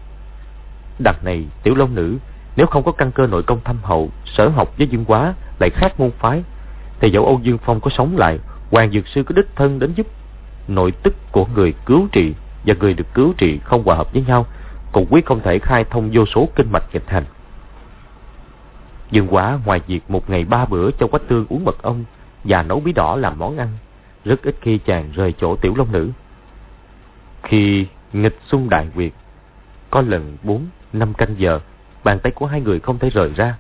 Đằng này, tiểu long nữ, nếu không có căn cơ nội công thâm hậu, sở học với dương quá lại khác môn phái, thì dẫu Âu Dương Phong có sống lại, Hoàng Dược Sư có đích thân đến giúp. Nội tức của người cứu trị và người được cứu trị không hòa hợp với nhau, cũng quyết không thể khai thông vô số kinh mạch nghịch hành. Dương Quá ngoài việc một ngày ba bữa cho Quách Tương uống mật ong và nấu bí đỏ làm món ăn, rất ít khi chàng rời chỗ tiểu long nữ. Khi nghịch xung đại quyệt, có lần bốn, năm canh giờ, bàn tay của hai người không thể rời ra.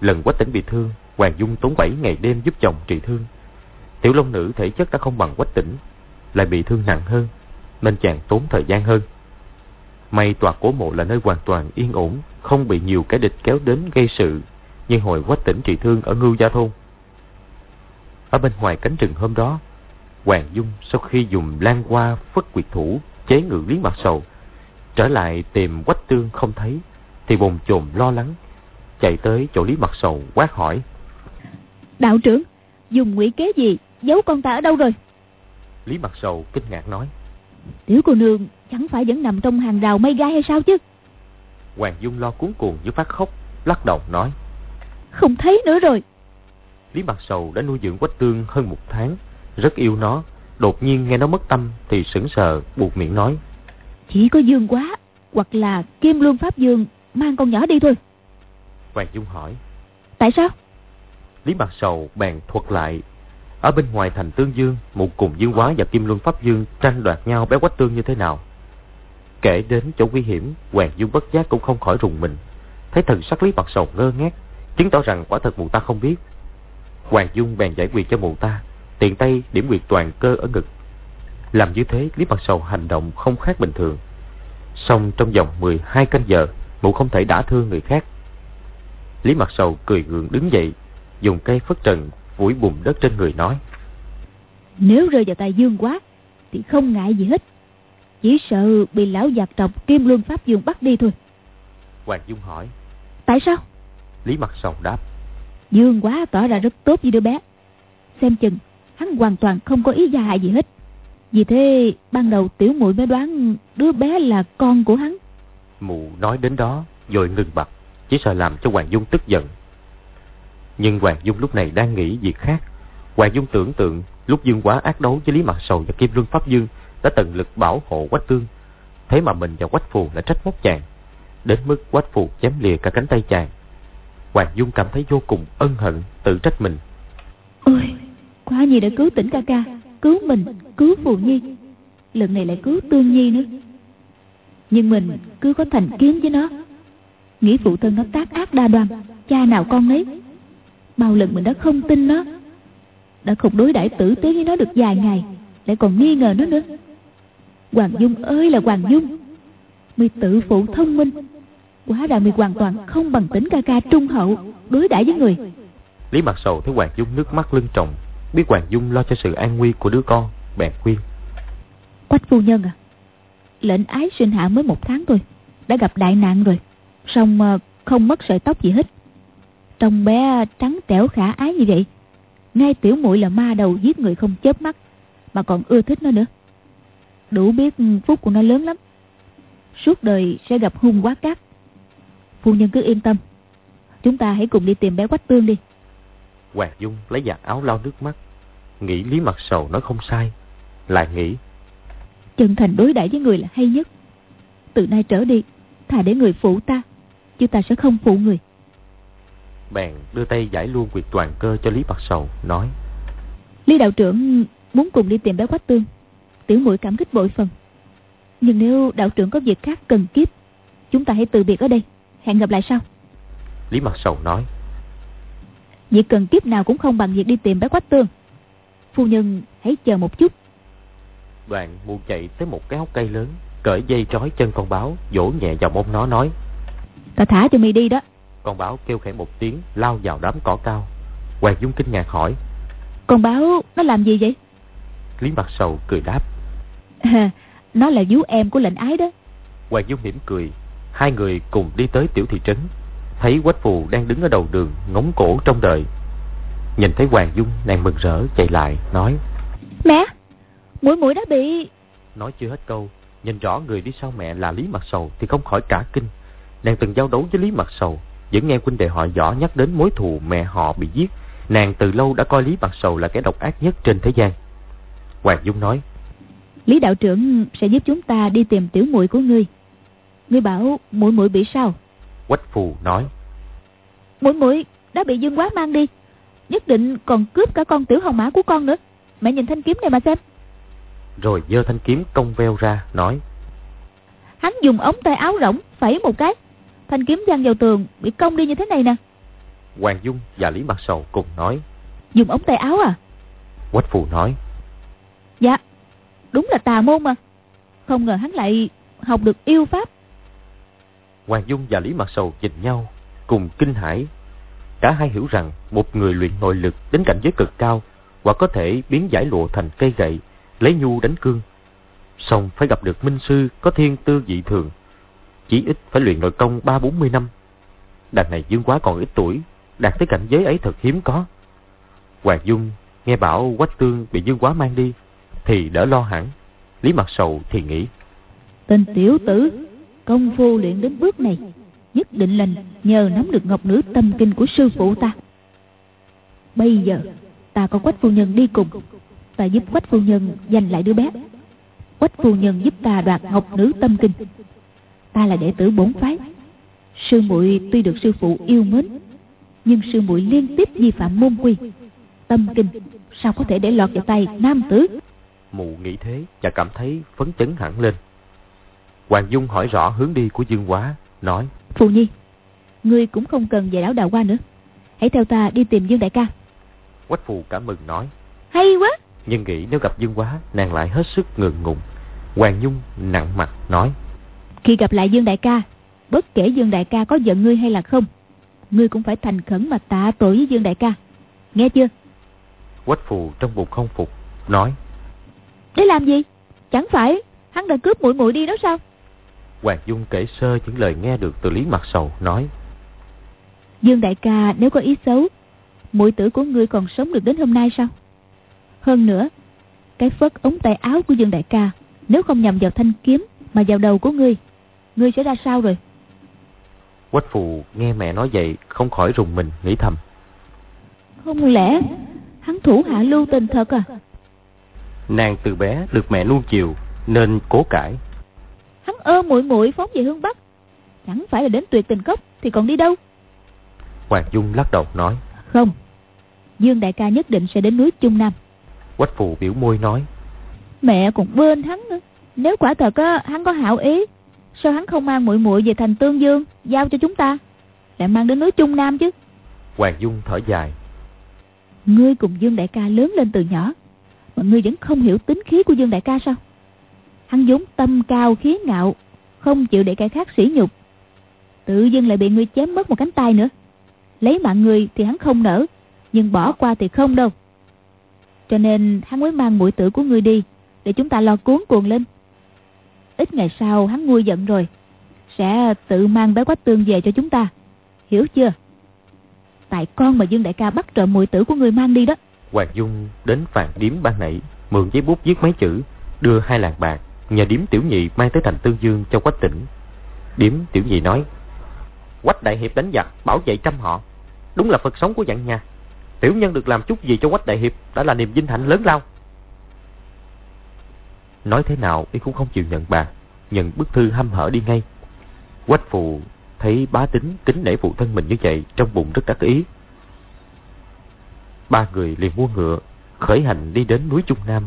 Lần Quách Tĩnh bị thương, Hoàng Dung tốn bảy ngày đêm giúp chồng trị thương. Tiểu long nữ thể chất đã không bằng Quách Tĩnh, lại bị thương nặng hơn, nên chàng tốn thời gian hơn. May tòa cố mộ là nơi hoàn toàn yên ổn, không bị nhiều kẻ địch kéo đến gây sự, như hồi quách tỉnh trị thương ở Ngưu Gia Thôn. Ở bên ngoài cánh rừng hôm đó, Hoàng Dung sau khi dùng lan qua phất quyệt thủ chế ngự Lý Mặt Sầu, trở lại tìm quách tương không thấy, thì bồn chồn lo lắng, chạy tới chỗ Lý Mặt Sầu quát hỏi. Đạo trưởng, dùng ngụy kế gì, giấu con ta ở đâu rồi? Lý Mặt Sầu kinh ngạc nói. Tiểu cô nương chẳng phải vẫn nằm trong hàng rào mây gai hay sao chứ? Hoàng Dung lo cuốn cuồng như phát khóc, lắc đầu nói. Không thấy nữa rồi. Lý Mặt Sầu đã nuôi dưỡng Quách Tương hơn một tháng, rất yêu nó. Đột nhiên nghe nó mất tâm thì sững sờ, buộc miệng nói. Chỉ có Dương quá, hoặc là Kim Luân Pháp Dương mang con nhỏ đi thôi. Hoàng Dung hỏi. Tại sao? Lý Mặt Sầu bèn thuật lại. Ở bên ngoài thành Tương Dương, một cùng Dương Quá và Kim Luân Pháp Dương tranh đoạt nhau bé Quách Tương như thế nào. Kể đến chỗ nguy hiểm, Hoàng Dung bất giác cũng không khỏi rùng mình. Thấy thần sắc Lý Mặt Sầu ngơ ngác, chứng tỏ rằng quả thật mụ ta không biết. Hoàng Dung bèn giải quyết cho mụ ta, tiện tay điểm quyệt toàn cơ ở ngực. Làm như thế, Lý Mặt Sầu hành động không khác bình thường. Xong trong vòng 12 canh giờ, mụ không thể đả thương người khác. Lý Mặt Sầu cười gượng đứng dậy, dùng cây phất trần vũi bùn đất trên người nói. Nếu rơi vào tay Dương quá, thì không ngại gì hết. Chỉ sợ bị lão giặc tộc Kim Luân Pháp Dương bắt đi thôi. Hoàng Dung hỏi. Tại sao? Lý Mặt Sầu đáp. Dương quá tỏ ra rất tốt với đứa bé. Xem chừng, hắn hoàn toàn không có ý gia hại gì hết. Vì thế, ban đầu tiểu muội mới đoán đứa bé là con của hắn. Mụ nói đến đó, rồi ngừng bặt, chỉ sợ làm cho Hoàng Dung tức giận. Nhưng Hoàng Dung lúc này đang nghĩ việc khác. Hoàng Dung tưởng tượng lúc Dương quá ác đấu với Lý Mặt Sầu và Kim Luân Pháp Dương đã tận lực bảo hộ Quách Tương. Thế mà mình và Quách Phù lại trách móc chàng. Đến mức Quách Phù chém lìa cả cánh tay chàng. Hoàng Dung cảm thấy vô cùng ân hận, tự trách mình. Ôi, quá nhi đã cứu tỉnh ca ca, cứu mình, cứu Phù Nhi. Lần này lại cứu Tương Nhi nữa. Nhưng mình cứ có thành kiến với nó. Nghĩ phụ thân nó tác ác đa đoan, cha nào con nấy. Bao lần mình đã không tin nó. Đã không đối đãi tử tế với nó được vài ngày lại còn nghi ngờ nó nữa Hoàng Dung ơi là Hoàng Dung Mi tự phụ thông minh Quá ra mi hoàn toàn không bằng tính ca ca trung hậu Đối đãi với người. Lý Mặt Sầu thấy Hoàng Dung nước mắt lưng tròng Biết Hoàng Dung lo cho sự an nguy của đứa con Bèn khuyên. Quách phu nhân à Lệnh ái sinh hạ mới một tháng thôi Đã gặp đại nạn rồi Xong ờ, không mất sợi tóc gì hết. Trông bé trắng trẻo khả ái như vậy Ngay tiểu muội là ma đầu giết người không chớp mắt mà còn ưa thích nó nữa. Đủ biết phúc của nó lớn lắm. Suốt đời sẽ gặp hung quá cát phu nhân cứ yên tâm. Chúng ta hãy cùng đi tìm bé quách tương đi. Hoàng dung lấy giặt áo lau nước mắt nghĩ lý mặt sầu nói không sai lại nghĩ. Chân thành đối đãi với người là hay nhất. Từ nay trở đi Thà để người phụ ta Chứ ta sẽ không phụ người. Bèn đưa tay giải luôn quyệt toàn cơ cho Lý Mặt Sầu Nói. Lý đạo trưởng muốn cùng đi tìm bé Quách Tương. Tiểu muội cảm kích bội phần. Nhưng nếu đạo trưởng có việc khác cần kiếp Chúng ta hãy từ biệt ở đây Hẹn gặp lại sau. Lý Mặt Sầu nói. Việc cần kiếp nào cũng không bằng việc đi tìm bé Quách Tương. Phu nhân hãy chờ một chút. Đoàn mu chạy tới một cái hốc cây lớn Cởi dây trói chân con báo Vỗ nhẹ vào mông nó nói. Ta thả cho mi đi đó. Con báo kêu khẽ một tiếng Lao vào đám cỏ cao. Hoàng Dung kinh ngạc hỏi. Con báo nó làm gì vậy? Lý Mặt Sầu cười đáp. À, Nó là vú em của lệnh ái đó. Hoàng Dung mỉm cười Hai người cùng đi tới tiểu thị trấn. Thấy Quách Phù đang đứng ở đầu đường Ngóng cổ trong đời. Nhìn thấy Hoàng Dung nàng mừng rỡ chạy lại Nói Mẹ Mũi mũi đã bị Nói chưa hết câu Nhìn rõ người đi sau mẹ là Lý Mặt Sầu Thì không khỏi cả kinh. Nàng từng giao đấu với Lý Mặt Sầu Vẫn nghe huynh đệ họ võ nhắc đến mối thù mẹ họ bị giết. Nàng từ lâu đã coi Lý Mặt Sầu là kẻ độc ác nhất trên thế gian. Hoàng Dung nói Lý đạo trưởng sẽ giúp chúng ta đi tìm tiểu muội của ngươi Ngươi bảo mũi mũi bị sao? Quách Phù nói. Mũi mũi đã bị Dương Quá mang đi Nhất định còn cướp cả con tiểu hồng mã của con nữa. Mẹ nhìn thanh kiếm này mà xem. Rồi giơ thanh kiếm cong veo ra nói. Hắn dùng ống tay áo rỗng Phẩy một cái. Thanh kiếm văng vào tường Bị cong đi như thế này nè. Hoàng Dung và Lý Mặt Sầu cùng nói. Dùng ống tay áo à? Quách Phù nói. Dạ Đúng là tà môn mà. Không ngờ hắn lại học được yêu pháp Hoàng Dung và Lý Mặt Sầu nhìn nhau Cùng kinh hãi. Cả hai hiểu rằng Một người luyện nội lực đến cảnh giới cực cao Hoặc có thể biến giải lụa thành cây gậy, Lấy nhu đánh cương. Xong phải gặp được minh sư Có thiên tư dị thường Chỉ ít phải luyện nội công ba bốn mươi năm. Đàn này dương quá còn ít tuổi, Đạt tới cảnh giới ấy thật hiếm có. Hoàng Dung nghe bảo Quách Tương bị dương quá mang đi, Thì đỡ lo hẳn. Lý Mặt Sầu thì nghĩ, Tên tiểu tử Công phu luyện đến bước này, Nhất định là nhờ nắm được ngọc nữ tâm kinh của sư phụ ta. Bây giờ, Ta có quách phu nhân đi cùng. Ta giúp quách phu nhân giành lại đứa bé. Quách phu nhân giúp ta đoạt ngọc nữ tâm kinh. Ta là đệ tử bổn phái. Sư muội tuy được sư phụ yêu mến, Nhưng sư muội liên tiếp vi phạm môn quy, Tâm kinh, Sao có thể để lọt vào tay nam tử? Mụ nghĩ thế và cảm thấy phấn chấn hẳn lên. Hoàng Dung hỏi rõ hướng đi của Dương Quá Nói. Phù Nhi Ngươi cũng không cần về đảo đào qua nữa. Hãy theo ta đi tìm Dương Đại ca. Quách Phù cảm mừng nói. Hay quá! Nhưng nghĩ nếu gặp Dương Quá Nàng lại hết sức ngượng ngùng. Hoàng Dung nặng mặt nói. Khi gặp lại Dương Đại ca Bất kể Dương Đại ca có giận ngươi hay là không Ngươi cũng phải thành khẩn mà tạ tội với Dương Đại ca. Nghe chưa? Quách Phù trong bụng không phục Nói. Để làm gì? Chẳng phải hắn đã cướp muội muội đi đó sao Hoàng Dung kể sơ những lời nghe được từ Lý Mặt Sầu nói Dương Đại ca nếu có ý xấu muội tử của ngươi còn sống được đến hôm nay sao? Hơn nữa Cái phất ống tay áo của Dương Đại ca Nếu không nhằm vào thanh kiếm Mà vào đầu của ngươi Ngươi sẽ ra sao rồi? Quách Phù nghe mẹ nói vậy Không khỏi rùng mình nghĩ thầm Không lẽ Hắn thủ hạ lưu tình thật à? Nàng từ bé được mẹ nuông chiều Nên cố cãi Hắn ôm muội muội phóng về hướng Bắc. Chẳng phải là đến tuyệt tình cốc Thì còn đi đâu? Hoàng Dung lắc đầu nói. Không. Dương đại ca nhất định sẽ đến núi Trung Nam. Quách Phù biểu môi nói. Mẹ còn bên hắn nữa. Nếu quả thật á, hắn có hảo ý Sao hắn không mang muội muội về thành Tương Dương Giao cho chúng ta? Lại mang đến núi Trung Nam chứ. Hoàng Dung thở dài. Ngươi cùng Dương đại ca lớn lên từ nhỏ Mà ngươi vẫn không hiểu tính khí của Dương đại ca sao Hắn vốn tâm cao khí ngạo, Không chịu để kẻ khác sỉ nhục. Tự dưng lại bị ngươi chém mất một cánh tay nữa. Lấy mạng người thì hắn không nỡ, Nhưng bỏ qua thì không đâu. Cho nên hắn mới mang mũi tử của ngươi đi, Để chúng ta lo cuốn cuồng lên. Ít ngày sau hắn nguôi giận rồi, Sẽ tự mang bé quách tương về cho chúng ta. Hiểu chưa? Tại con mà Dương Đại ca bắt trộm mũi tử của người mang đi đó. Hoàng Dung đến phàn điếm ban nãy, Mượn giấy bút viết mấy chữ, Đưa hai lạng bạc. Nhờ điếm tiểu nhị mang tới thành Tương Dương cho quách tỉnh Điếm tiểu nhị nói Quách đại hiệp đánh giặc bảo vệ trăm họ Đúng là Phật sống của dặn nhà Tiểu nhân được làm chút gì cho quách đại hiệp Đã là niềm vinh hạnh lớn lao Nói thế nào y cũng không chịu nhận bạc nhận bức thư hăm hở đi ngay. Quách phù thấy bá tính kính nể phụ thân mình như vậy trong bụng rất đắc ý. Ba người liền mua ngựa, khởi hành đi đến núi Trung Nam.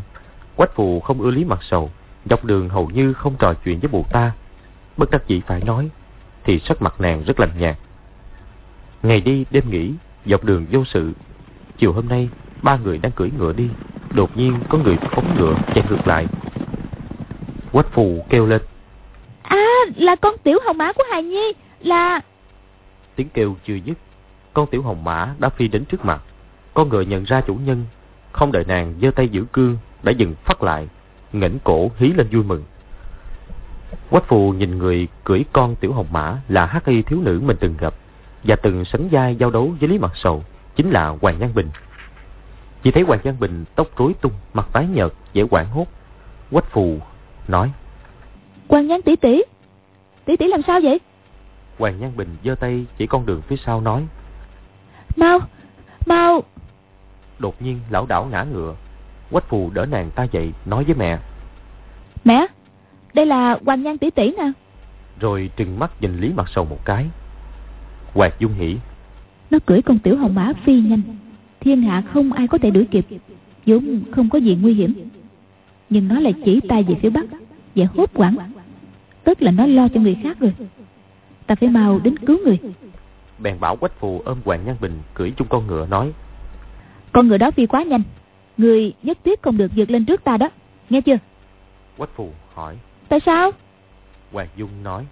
Quách phù không ưa lý mặt sầu, dọc đường hầu như không trò chuyện với mụ ta. Bất đắc dĩ phải nói, thì sắc mặt nàng rất lạnh nhạt. Ngày đi đêm nghỉ, dọc đường vô sự. Chiều hôm nay, ba người đang cưỡi ngựa đi. Đột nhiên có người phóng ngựa chạy ngược lại. Quách phù kêu lên. À, là con tiểu hồng mã của Hài Nhi, là... Tiếng kêu chưa dứt, con tiểu hồng mã đã phi đến trước mặt. Con ngựa nhận ra chủ nhân, không đợi nàng giơ tay giữ cương, đã dừng phát lại, ngẩng cổ hí lên vui mừng. Quách phù nhìn người cưỡi con tiểu hồng mã là hắc y thiếu nữ mình từng gặp và từng sánh vai giao đấu với Lý Mặt Sầu, chính là Hoàng Nhan Bình. Chỉ thấy Hoàng Nhan Bình tóc rối tung, mặt tái nhợt, dễ quảng hốt. Quách phù nói: "Hoàng Nhan tỷ tỷ, tỷ tỷ làm sao vậy?" Hoàng Nhan Bình giơ tay chỉ con đường phía sau nói: "Mau, mau!" Đột nhiên lão đảo ngã ngựa, Quách phù đỡ nàng ta dậy nói với mẹ: "Mẹ, đây là Hoàng Nhan tỷ tỷ nè." Rồi trừng mắt nhìn Lý Mặt Sầu một cái. Hoàng Dung nghĩ Nó cưỡi con tiểu hồng mã phi nhanh. Thiên hạ không ai có thể đuổi kịp. Vốn không có gì nguy hiểm. Nhưng nó lại chỉ tay về phía bắc Và hốt quảng. Tức là nó lo cho người khác rồi. Ta phải mau đến cứu người. Bèn bảo Quách Phù ôm Hoàng Nhan Bình Cưỡi chung con ngựa nói. Con ngựa đó phi quá nhanh Người nhất thiết không được vượt lên trước ta đó Nghe chưa Quách Phù hỏi Tại sao Hoàng Dung nói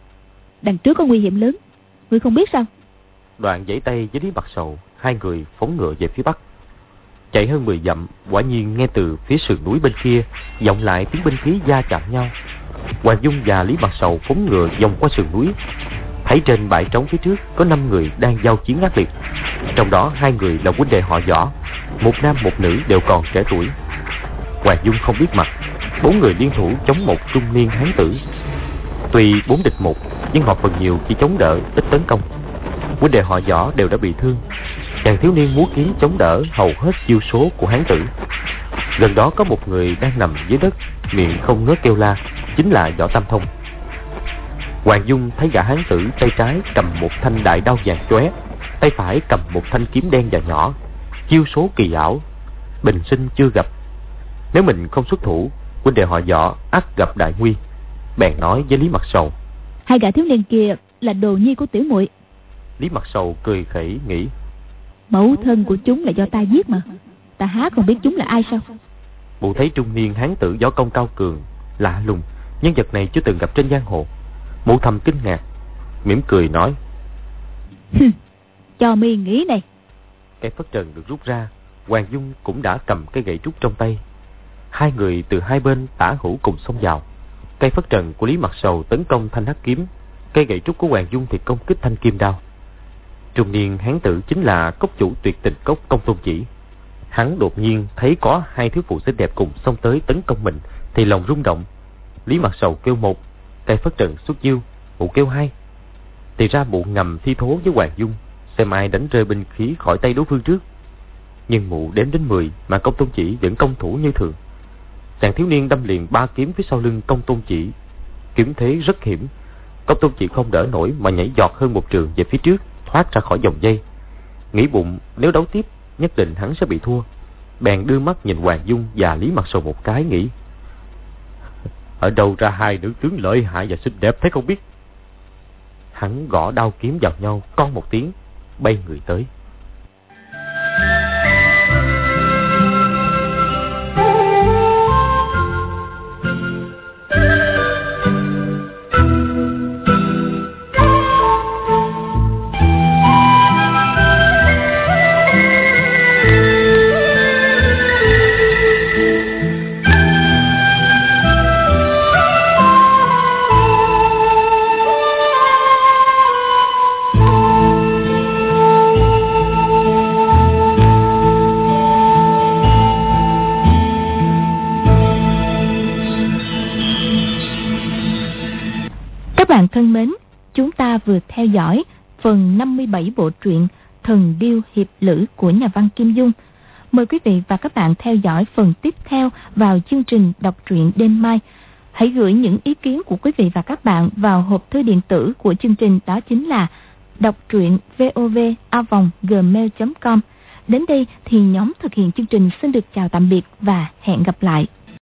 Đằng trước có nguy hiểm lớn Người không biết sao Đoạn giãy tay với Lý Mặt Sầu, hai người phóng ngựa về phía bắc. Chạy hơn 10 dặm, quả nhiên nghe từ phía sườn núi bên kia, vọng lại tiếng binh khí va chạm nhau. Hoàng Dung và Lý Mặt Sầu phóng ngựa vòng qua sườn núi. Thấy trên bãi trống phía trước có 5 người đang giao chiến ác liệt. Trong đó hai người là huynh đệ họ võ, một nam một nữ đều còn trẻ tuổi. Hoàng Dung không biết mặt, bốn người liên thủ chống một trung niên hán tử. Tuy bốn địch một, nhưng họ phần nhiều chỉ chống đỡ, ít tấn công. Huynh đệ họ võ đều đã bị thương. Chàng thiếu niên múa kiếm chống đỡ hầu hết chiêu số của hán tử. Gần đó có một người đang nằm dưới đất miệng không ngớt kêu la chính là võ tam thông. Hoàng dung thấy gã hán tử tay trái cầm một thanh đại đao vàng chóe tay phải cầm một thanh kiếm đen và nhỏ chiêu số kỳ ảo. Bình sinh chưa gặp. Nếu mình không xuất thủ huynh đệ họ võ ắt gặp đại nguy bèn nói với lý mặt sầu. Hai gã thiếu niên kia là đồ nhi của tiểu muội. Lý Mặt Sầu cười khẩy nghĩ. Mẫu thân của chúng là do ta giết mà. Ta há còn biết chúng là ai sao? Mụ thấy trung niên hán tử gió công cao cường Lạ lùng. Nhân vật này chưa từng gặp trên giang hồ. Mụ thầm kinh ngạc mỉm cười nói. Cho mi nghĩ này cây phất trần được rút ra Hoàng Dung cũng đã cầm cây gậy trúc trong tay Hai người từ hai bên tả hữu cùng xông vào Cây phất trần của Lý Mặt Sầu tấn công thanh hắc kiếm Cây gậy trúc của Hoàng Dung thì công kích thanh kim đao Trung niên hán tử chính là cốc chủ tuyệt tình cốc công tôn chỉ. Hắn đột nhiên thấy có hai thiếu phụ xinh đẹp cùng xông tới tấn công mình thì lòng rung động. Lý mặt sầu kêu một, cây phất trần xuất chiêu, mụ kêu hai. Thì ra mụ ngầm thi thố với Hoàng Dung, xem ai đánh rơi binh khí khỏi tay đối phương trước. Nhưng mụ đếm đến mười mà công tôn chỉ vẫn công thủ như thường. Chàng thiếu niên đâm liền ba kiếm phía sau lưng công tôn chỉ. Kiếm thế rất hiểm. Công tôn chỉ không đỡ nổi mà nhảy giọt hơn một trường về phía trước thoát ra khỏi dòng dây. Nghĩ bụng nếu đấu tiếp nhất định hắn sẽ bị thua. Bèn đưa mắt nhìn Hoàng Dung và Lý Mặt Sầu một cái nghĩ. Ở đâu ra hai nữ tướng lợi hại và xinh đẹp thế không biết. Hắn gõ đao kiếm vào nhau con một tiếng, bay người tới. Vừa theo dõi phần 57 bộ truyện Thần Điêu Hiệp Lữ của nhà văn Kim Dung. Mời quý vị và các bạn theo dõi phần tiếp theo vào chương trình đọc truyện đêm mai. Hãy gửi những ý kiến của quý vị và các bạn vào hộp thư điện tử của chương trình, đó chính là đọc truyện vovavonggmail.com. Đến đây thì nhóm thực hiện chương trình xin được chào tạm biệt và hẹn gặp lại.